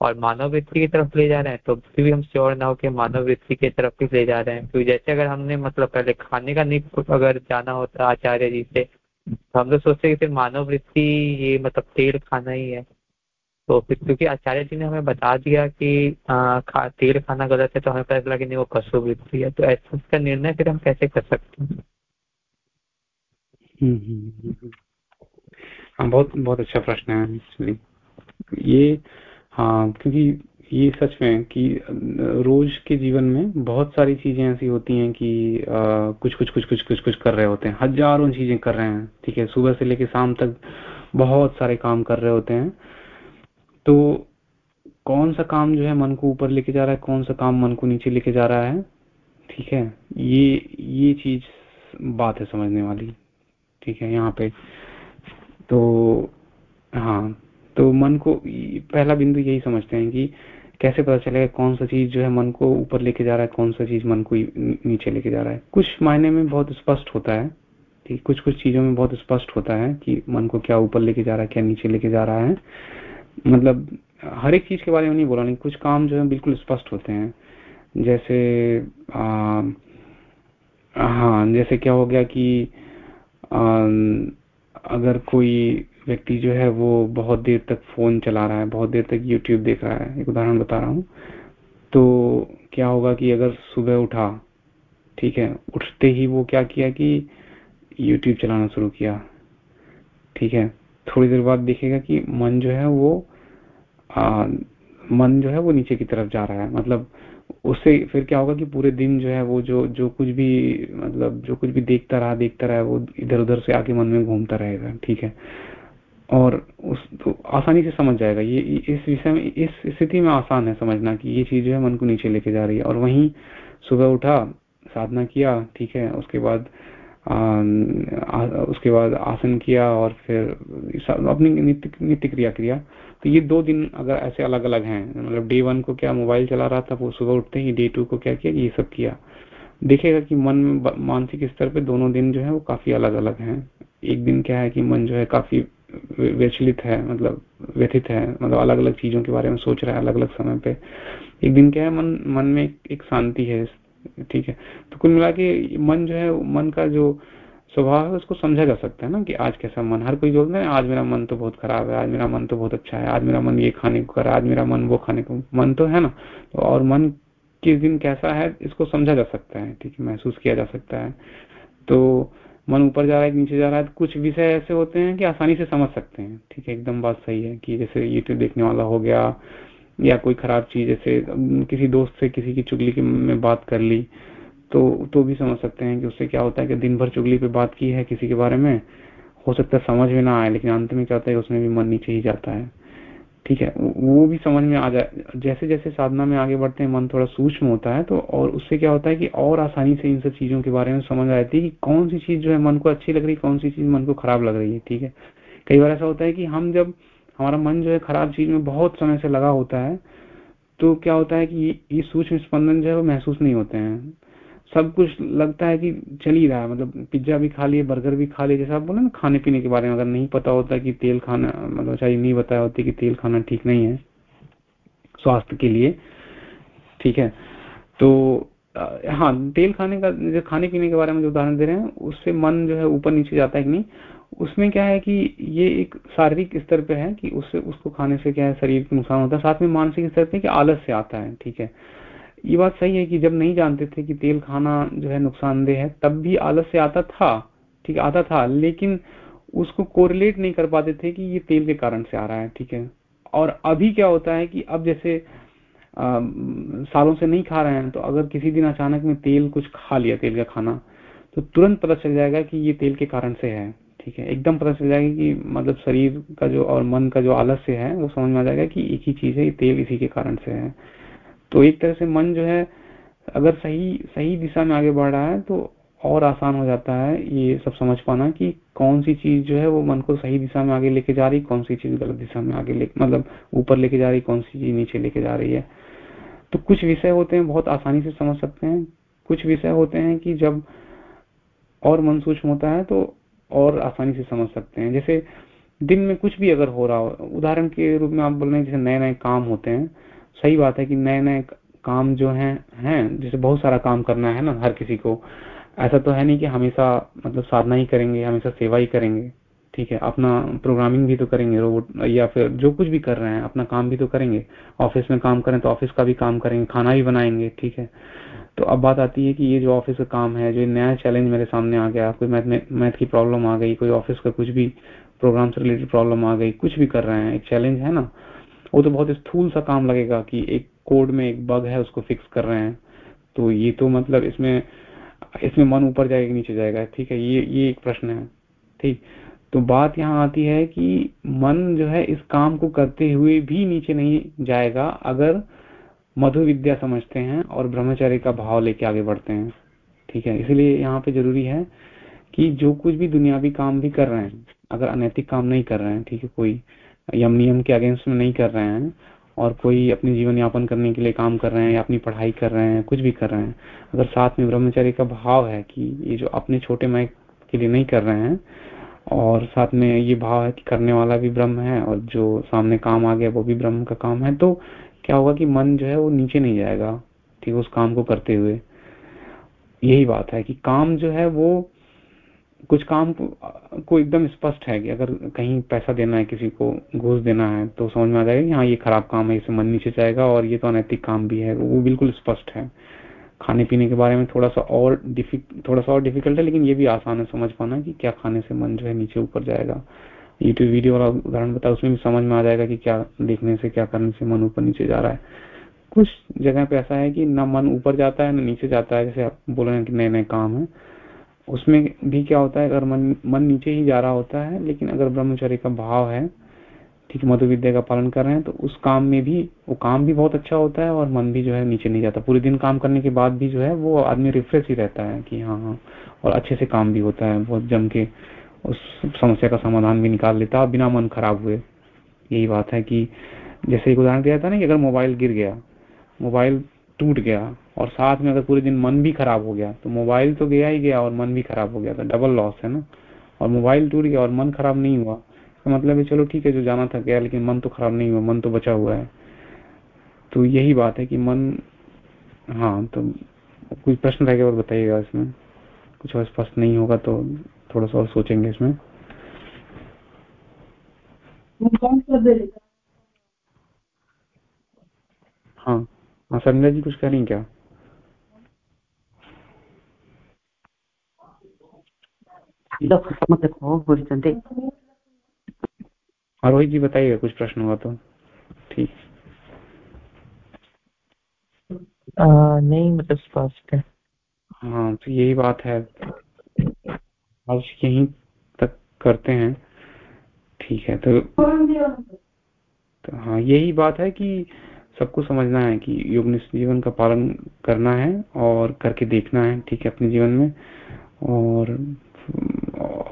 और मानव वृत्ति की तरफ़ ले जा रहे हैं तो फिर भी हम श्योर ना हो कि मानव वृत्ति की तरफ़ ही ले जा रहे हैं। क्योंकि जैसे अगर हमने मतलब पहले खाने का निक अगर जाना होता आचार्य जी से तो हम लोग सोचते कि मानव वृत्ति ये मतलब तेल खाना ही है। तो फिर क्योंकि आचार्य जी ने हमें बता दिया कि आ, खा, तेल खाना गलत है तो हमें पता चला कि नहीं वो पशु वृत्ति है। तो ऐसा निर्णय फिर हम कैसे कर सकते हैं? हम्म, हम्म, हम्म, हाँ बहुत बहुत अच्छा प्रश्न है एक्चुअली ये हाँ क्योंकि ये सच में कि रोज के जीवन में बहुत सारी चीज़ें ऐसी होती हैं कि आ, कुछ कुछ कुछ कुछ कुछ कुछ कर रहे होते हैं। हज़ारों चीज़ें कर रहे हैं ठीक है? सुबह से लेकर शाम तक बहुत सारे काम कर रहे होते हैं। तो कौन सा काम जो है मन को ऊपर लेके जा रहा है कौन सा काम मन को नीचे लेके जा रहा है ठीक है? ये ये चीज़ बात है समझने वाली ठीक है? यहाँ पे तो हाँ तो मन को पहला बिंदु यही समझते हैं कि कैसे पता चलेगा कौन सा चीज़ जो है मन को ऊपर लेके जा रहा है कौन सा चीज़ मन को नीचे लेके जा रहा है। कुछ मायने में बहुत स्पष्ट होता है ठीक कुछ कुछ चीज़ों में बहुत स्पष्ट होता है कि मन को क्या ऊपर लेके जा रहा है क्या नीचे लेके जा रहा है। मतलब हर एक चीज़ के बारे में नहीं बोला नहीं कुछ काम जो है बिल्कुल स्पष्ट होते हैं। जैसे हाँ जैसे क्या हो गया कि आ, अगर कोई व्यक्ति जो है वो बहुत देर तक फ़ोन चला रहा है बहुत देर तक यूट्यूब देख रहा है एक उदाहरण बता रहा हूँ तो क्या होगा कि अगर सुबह उठा ठीक है उठते ही वो क्या किया कि यूट्यूब चलाना शुरू किया ठीक है थोड़ी देर बाद देखेगा कि मन जो है वो आ, मन जो है वो नीचे की तरफ़ जा रहा है मतलब उससे फिर क्या होगा कि पूरे दिन जो है वो जो जो कुछ भी मतलब जो कुछ भी देखता रहा देखता रहा वो इधर उधर से आके मन में घूमता रहेगा ठीक है? और उस तो आसानी से समझ जाएगा। ये इस विषय में इस स्थिति में आसान है समझना कि ये चीज़ जो है मन को नीचे लेके जा रही है। और वहीं सुबह उठा साधना किया ठीक है? उसके बाद आ, उसके बाद आसन किया और फिर अपनी नित्य नित्य क्रिया किया। तो ये दो दिन अगर ऐसे अलग अलग हैं मतलब डे वन को क्या मोबाइल चला रहा था, वो सुबह उठते ही डे टू को क्या किया, ये सब किया। देखेगा कि मन में मानसिक स्तर पे दोनों दिन जो है वो काफ़ी अलग अलग हैं। एक दिन क्या है कि मन जो है काफ़ी विचलित है मतलब व्यथित है मतलब अलग अलग चीज़ों के बारे में सोच रहा है अलग अलग समय पे। एक दिन क्या है, मन मन में एक शांति है, ठीक है। तो कुल मिला के मन जो है, मन का जो स्वभाव है, उसको समझा जा सकता है ना कि आज कैसा मन, हर कोई बोलता है, आज मेरा मन तो बहुत खराब है, आज मेरा मन तो बहुत अच्छा है, आज मेरा मन ये खाने को कर आज मेरा मन वो खाने को, मन तो है ना? तो और मन किस दिन कैसा है, इसको समझा जा सकता है, ठीक है, महसूस किया जा सकता है। तो मन ऊपर जा रहा है, नीचे जा रहा है तो कुछ विषय ऐसे होते हैं कि आसानी से समझ सकते हैं, ठीक है, एकदम बात सही है कि जैसे यूट्यूब देखने वाला हो गया, या कोई खराब चीज़, जैसे किसी दोस्त से किसी की चुगली की में बात कर ली तो तो भी समझ सकते हैं कि उससे क्या होता है कि दिन भर चुगली पे बात की है किसी के बारे में। हो सकता है समझ में ना आए, लेकिन अंत में क्या होता है उसमें भी मन नीचे ही जाता है। ठीक है, वो भी समझ में आ जाए। जैसे जैसे साधना में आगे बढ़ते हैं, मन थोड़ा सूक्ष्म होता है तो और उससे क्या होता है कि और आसानी से इन सब चीज़ों के बारे में समझ आती है कि कौन सी चीज़ जो है मन को अच्छी लग रही है, कौन सी चीज़ मन को खराब लग रही है। ठीक है, कई बार ऐसा होता है कि हम जब, हमारा मन जो है खराब चीज़ में बहुत समय से लगा होता है तो क्या होता है कि ये सूक्ष्म स्पंदन जो है वो महसूस नहीं होते हैं। सब कुछ लगता है कि चल ही रहा है। मतलब पिज्जा भी खा लिए, बर्गर भी खा लिए, जैसे आप बोले ना खाने पीने के बारे में, अगर नहीं पता होता कि तेल खाना मतलब चाहिए नहीं बताया होती कि तेल खाना ठीक नहीं है स्वास्थ्य के लिए, ठीक है? तो हाँ तेल खाने का जो खाने पीने के बारे में जो उदाहरण दे रहे हैं, उससे मन जो है ऊपर नीचे जाता है कि नहीं? उसमें क्या है कि ये एक शारीरिक स्तर पे है कि उससे, उसको खाने से क्या है, शरीर को नुकसान होता है। साथ में मानसिक स्तर पे कि आलस से आता है, ठीक है? ये बात सही है कि जब नहीं जानते थे कि तेल खाना जो है नुकसानदेह है तब भी आलस से आता था ठीक आता था लेकिन उसको कोरिलेट नहीं कर पाते थे कि ये तेल के कारण से आ रहा है ठीक है। और अभी क्या होता है कि अब जैसे आ, सालों से नहीं खा रहे हैं तो अगर किसी दिन अचानक में तेल कुछ खा लिया तेल का खाना तो तुरंत पता चल जाएगा कि ये तेल के कारण से है ठीक है। एकदम पता चल जाएगा कि मतलब शरीर का जो और मन का जो आलस्य है वो समझ में आ जाएगा कि एक ही चीज़ है ये तेल इसी के कारण से है। तो एक तरह से मन जो है, अगर सही सही दिशा में आगे बढ़ रहा है तो और आसान हो जाता है ये सब समझ पाना कि कौन सी चीज़ जो है वो मन को सही दिशा में आगे लेके जा रही कौन सी चीज़ गलत दिशा में आगे मतलब ऊपर लेके जा रही कौन सी चीज़ नीचे लेके जा रही है। तो कुछ विषय होते हैं, बहुत आसानी से समझ सकते हैं। कुछ विषय होते हैं कि जब और मन सूक्ष्म होता है तो और आसानी से समझ सकते हैं। जैसे दिन में कुछ भी अगर हो रहा हो, उदाहरण के रूप में आप बोल रहे हैं, जैसे नए नए काम होते हैं सही बात है कि नए नए काम जो हैं हैं, जैसे बहुत सारा काम करना है ना हर किसी को, ऐसा तो है नहीं कि हमेशा मतलब साधना ही करेंगे, हमेशा सेवा ही करेंगे, ठीक है? अपना प्रोग्रामिंग भी तो करेंगे रोबोट या फिर जो कुछ भी कर रहे हैं, अपना काम भी तो करेंगे ऑफ़िस में काम करें तो ऑफ़िस का भी काम करेंगे, खाना भी बनाएँगे, ठीक है? तो अब बात आती है कि ये जो ऑफ़िस का काम है, जो नया चैलेंज मेरे सामने आ गया, कोई मैथ मैथ की प्रॉब्लम आ गई, कोई ऑफ़िस का कुछ भी प्रोग्राम से रिलेटेड प्रॉब्लम आ गई, कुछ भी कर रहे हैं, एक चैलेंज है ना वो तो बहुत स्थूल सा काम लगेगा कि एक कोड में एक बग है, उसको फिक्स कर रहे हैं। तो ये तो मतलब इसमें इसमें मन ऊपर जाएगा नीचे जाएगा। ठीक है, ये ये एक प्रश्न है। ठीक तो बात यहाँ आती है कि मन जो है इस काम को करते हुए भी नीचे नहीं जाएगा अगर मधु विद्या समझते हैं और ब्रह्मचर्य का भाव लेके आगे बढ़ते हैं। ठीक है, इसलिए यहाँ पे ज़रूरी है कि जो कुछ भी दुनियावी काम भी कर रहे हैं, अगर अनैतिक काम नहीं कर रहे हैं, ठीक है, कोई यम नियम के अगेंस्ट में नहीं कर रहे हैं और कोई अपनी जीवन यापन करने के लिए काम कर रहे हैं या अपनी पढ़ाई कर रहे हैं, कुछ भी कर रहे हैं। अगर साथ में ब्रह्मचर्य का भाव है कि ये जो अपने छोटे मैं के लिए नहीं कर रहे हैं और साथ में ये भाव है कि करने वाला भी ब्रह्म है और जो सामने काम आ गया वो भी ब्रह्म का काम है तो क्या होगा कि मन जो है वो नीचे नहीं जाएगा, ठीक उस काम को करते हुए। यही बात है कि काम जो है वो कुछ काम को एकदम स्पष्ट है कि अगर कहीं पैसा देना है, किसी को घूस देना है तो समझ में आ जाएगा कि हाँ ये खराब काम है, इसे मन नीचे जाएगा और ये तो अनैतिक काम भी है। वो बिल्कुल स्पष्ट है। खाने पीने के बारे में थोड़ा सा और डिफिक थोड़ा सा और डिफ़िकल्ट है, लेकिन ये भी आसान है समझ पाना कि क्या खाने से मन जो है नीचे ऊपर जाएगा। यूट्यूब वीडियो वाला उदाहरण बताया उसमें भी समझ में आ जाएगा कि क्या देखने से, क्या करने से मन ऊपर नीचे जा रहा है। कुछ जगह पे ऐसा है कि ना मन ऊपर जाता है, ना नीचे जाता है, जैसे आप बोल रहे हैं कि नए नए काम है। उसमें भी क्या होता है, अगर मन मन नीचे ही जा रहा होता है, लेकिन अगर ब्रह्मचर्य का भाव है, ठीक मधु विद्या का पालन कर रहे हैं तो उस काम में भी, वो काम भी बहुत अच्छा होता है और मन भी जो है नीचे नहीं जाता। पूरे दिन काम करने के बाद भी जो है, वो आदमी रिफ्रेश ही रहता है कि हाँ हाँ और अच्छे से काम भी होता है, बहुत जम के उस समस्या का समाधान भी निकाल लेता है, बिना मन खराब हुए। यही बात है कि, जैसे एक उदाहरण दिया था ना कि अगर मोबाइल गिर गया, मोबाइल टूट गया और साथ में अगर पूरे दिन मन भी खराब हो गया तो मोबाइल तो गया ही गया और मन भी खराब हो गया तो डबल लॉस है ना। और मोबाइल टूट गया और मन खराब नहीं हुआ। तो मतलब है चलो ठीक है जो जाना था गया लेकिन मन तो खराब नहीं हुआ मन तो बचा हुआ है। तो यही बात है कि मन हाँ तो कोई प्रश्न रह गया और बताइएगा इसमें। कुछ और स्पष्ट नहीं होगा तो थोड़ा सा और सोचेंगे इसमें। हाँ हाँ संजय जी कुछ हाँ रोहित जी बताइए कुछ प्रश्न हुआ तो। ठीक। नहीं मतलब स्पष्ट है। हाँ तो यही बात है। आज यहीं तक करते हैं। ठीक है तो, तो हाँ यही बात है कि सबको समझना है कि योग जीवन का पालन करना है और करके देखना है ठीक है अपने जीवन में। और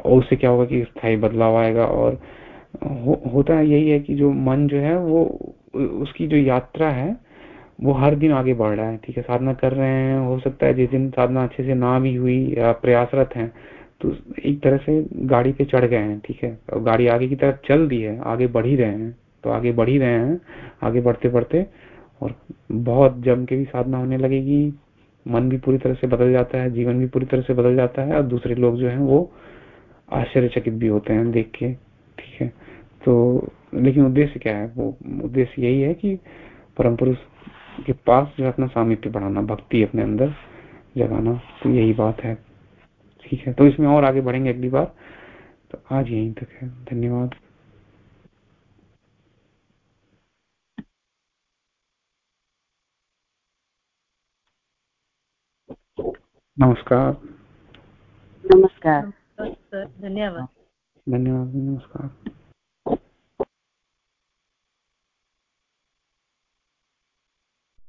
उससे क्या होगा कि स्थायी बदलाव आएगा और हो, होता यही है कि जो मन जो है वो उसकी जो यात्रा है वो हर दिन आगे बढ़ रहा है। ठीक है साधना कर रहे हैं हो सकता है जिस दिन साधना अच्छे से ना भी हुई या प्रयासरत है तो एक तरह से गाड़ी पे चढ़ गए हैं। ठीक है और गाड़ी आगे की तरफ़ चल दी है आगे बढ़ ही रहे हैं तो आगे बढ़ ही रहे हैं आगे बढ़ते बढ़ते और बहुत जम के भी साधना होने लगेगी। मन भी पूरी तरह से बदल जाता है जीवन भी पूरी तरह से बदल जाता है और दूसरे लोग जो है वो आश्चर्यचकित भी होते हैं देख के, ठीक है? तो लेकिन उद्देश्य क्या है? वो उद्देश्य यही है कि परम पुरुष के पास जो अपना सामिप्य बढ़ाना, भक्ति अपने अंदर जगाना तो यही बात है, ठीक है? तो इसमें और आगे बढ़ेंगे अगली बार। तो आज यहीं तक है। धन्यवाद। नमस्कार। नमस्कार। धन्यवाद। धन्यवाद नमस्कार।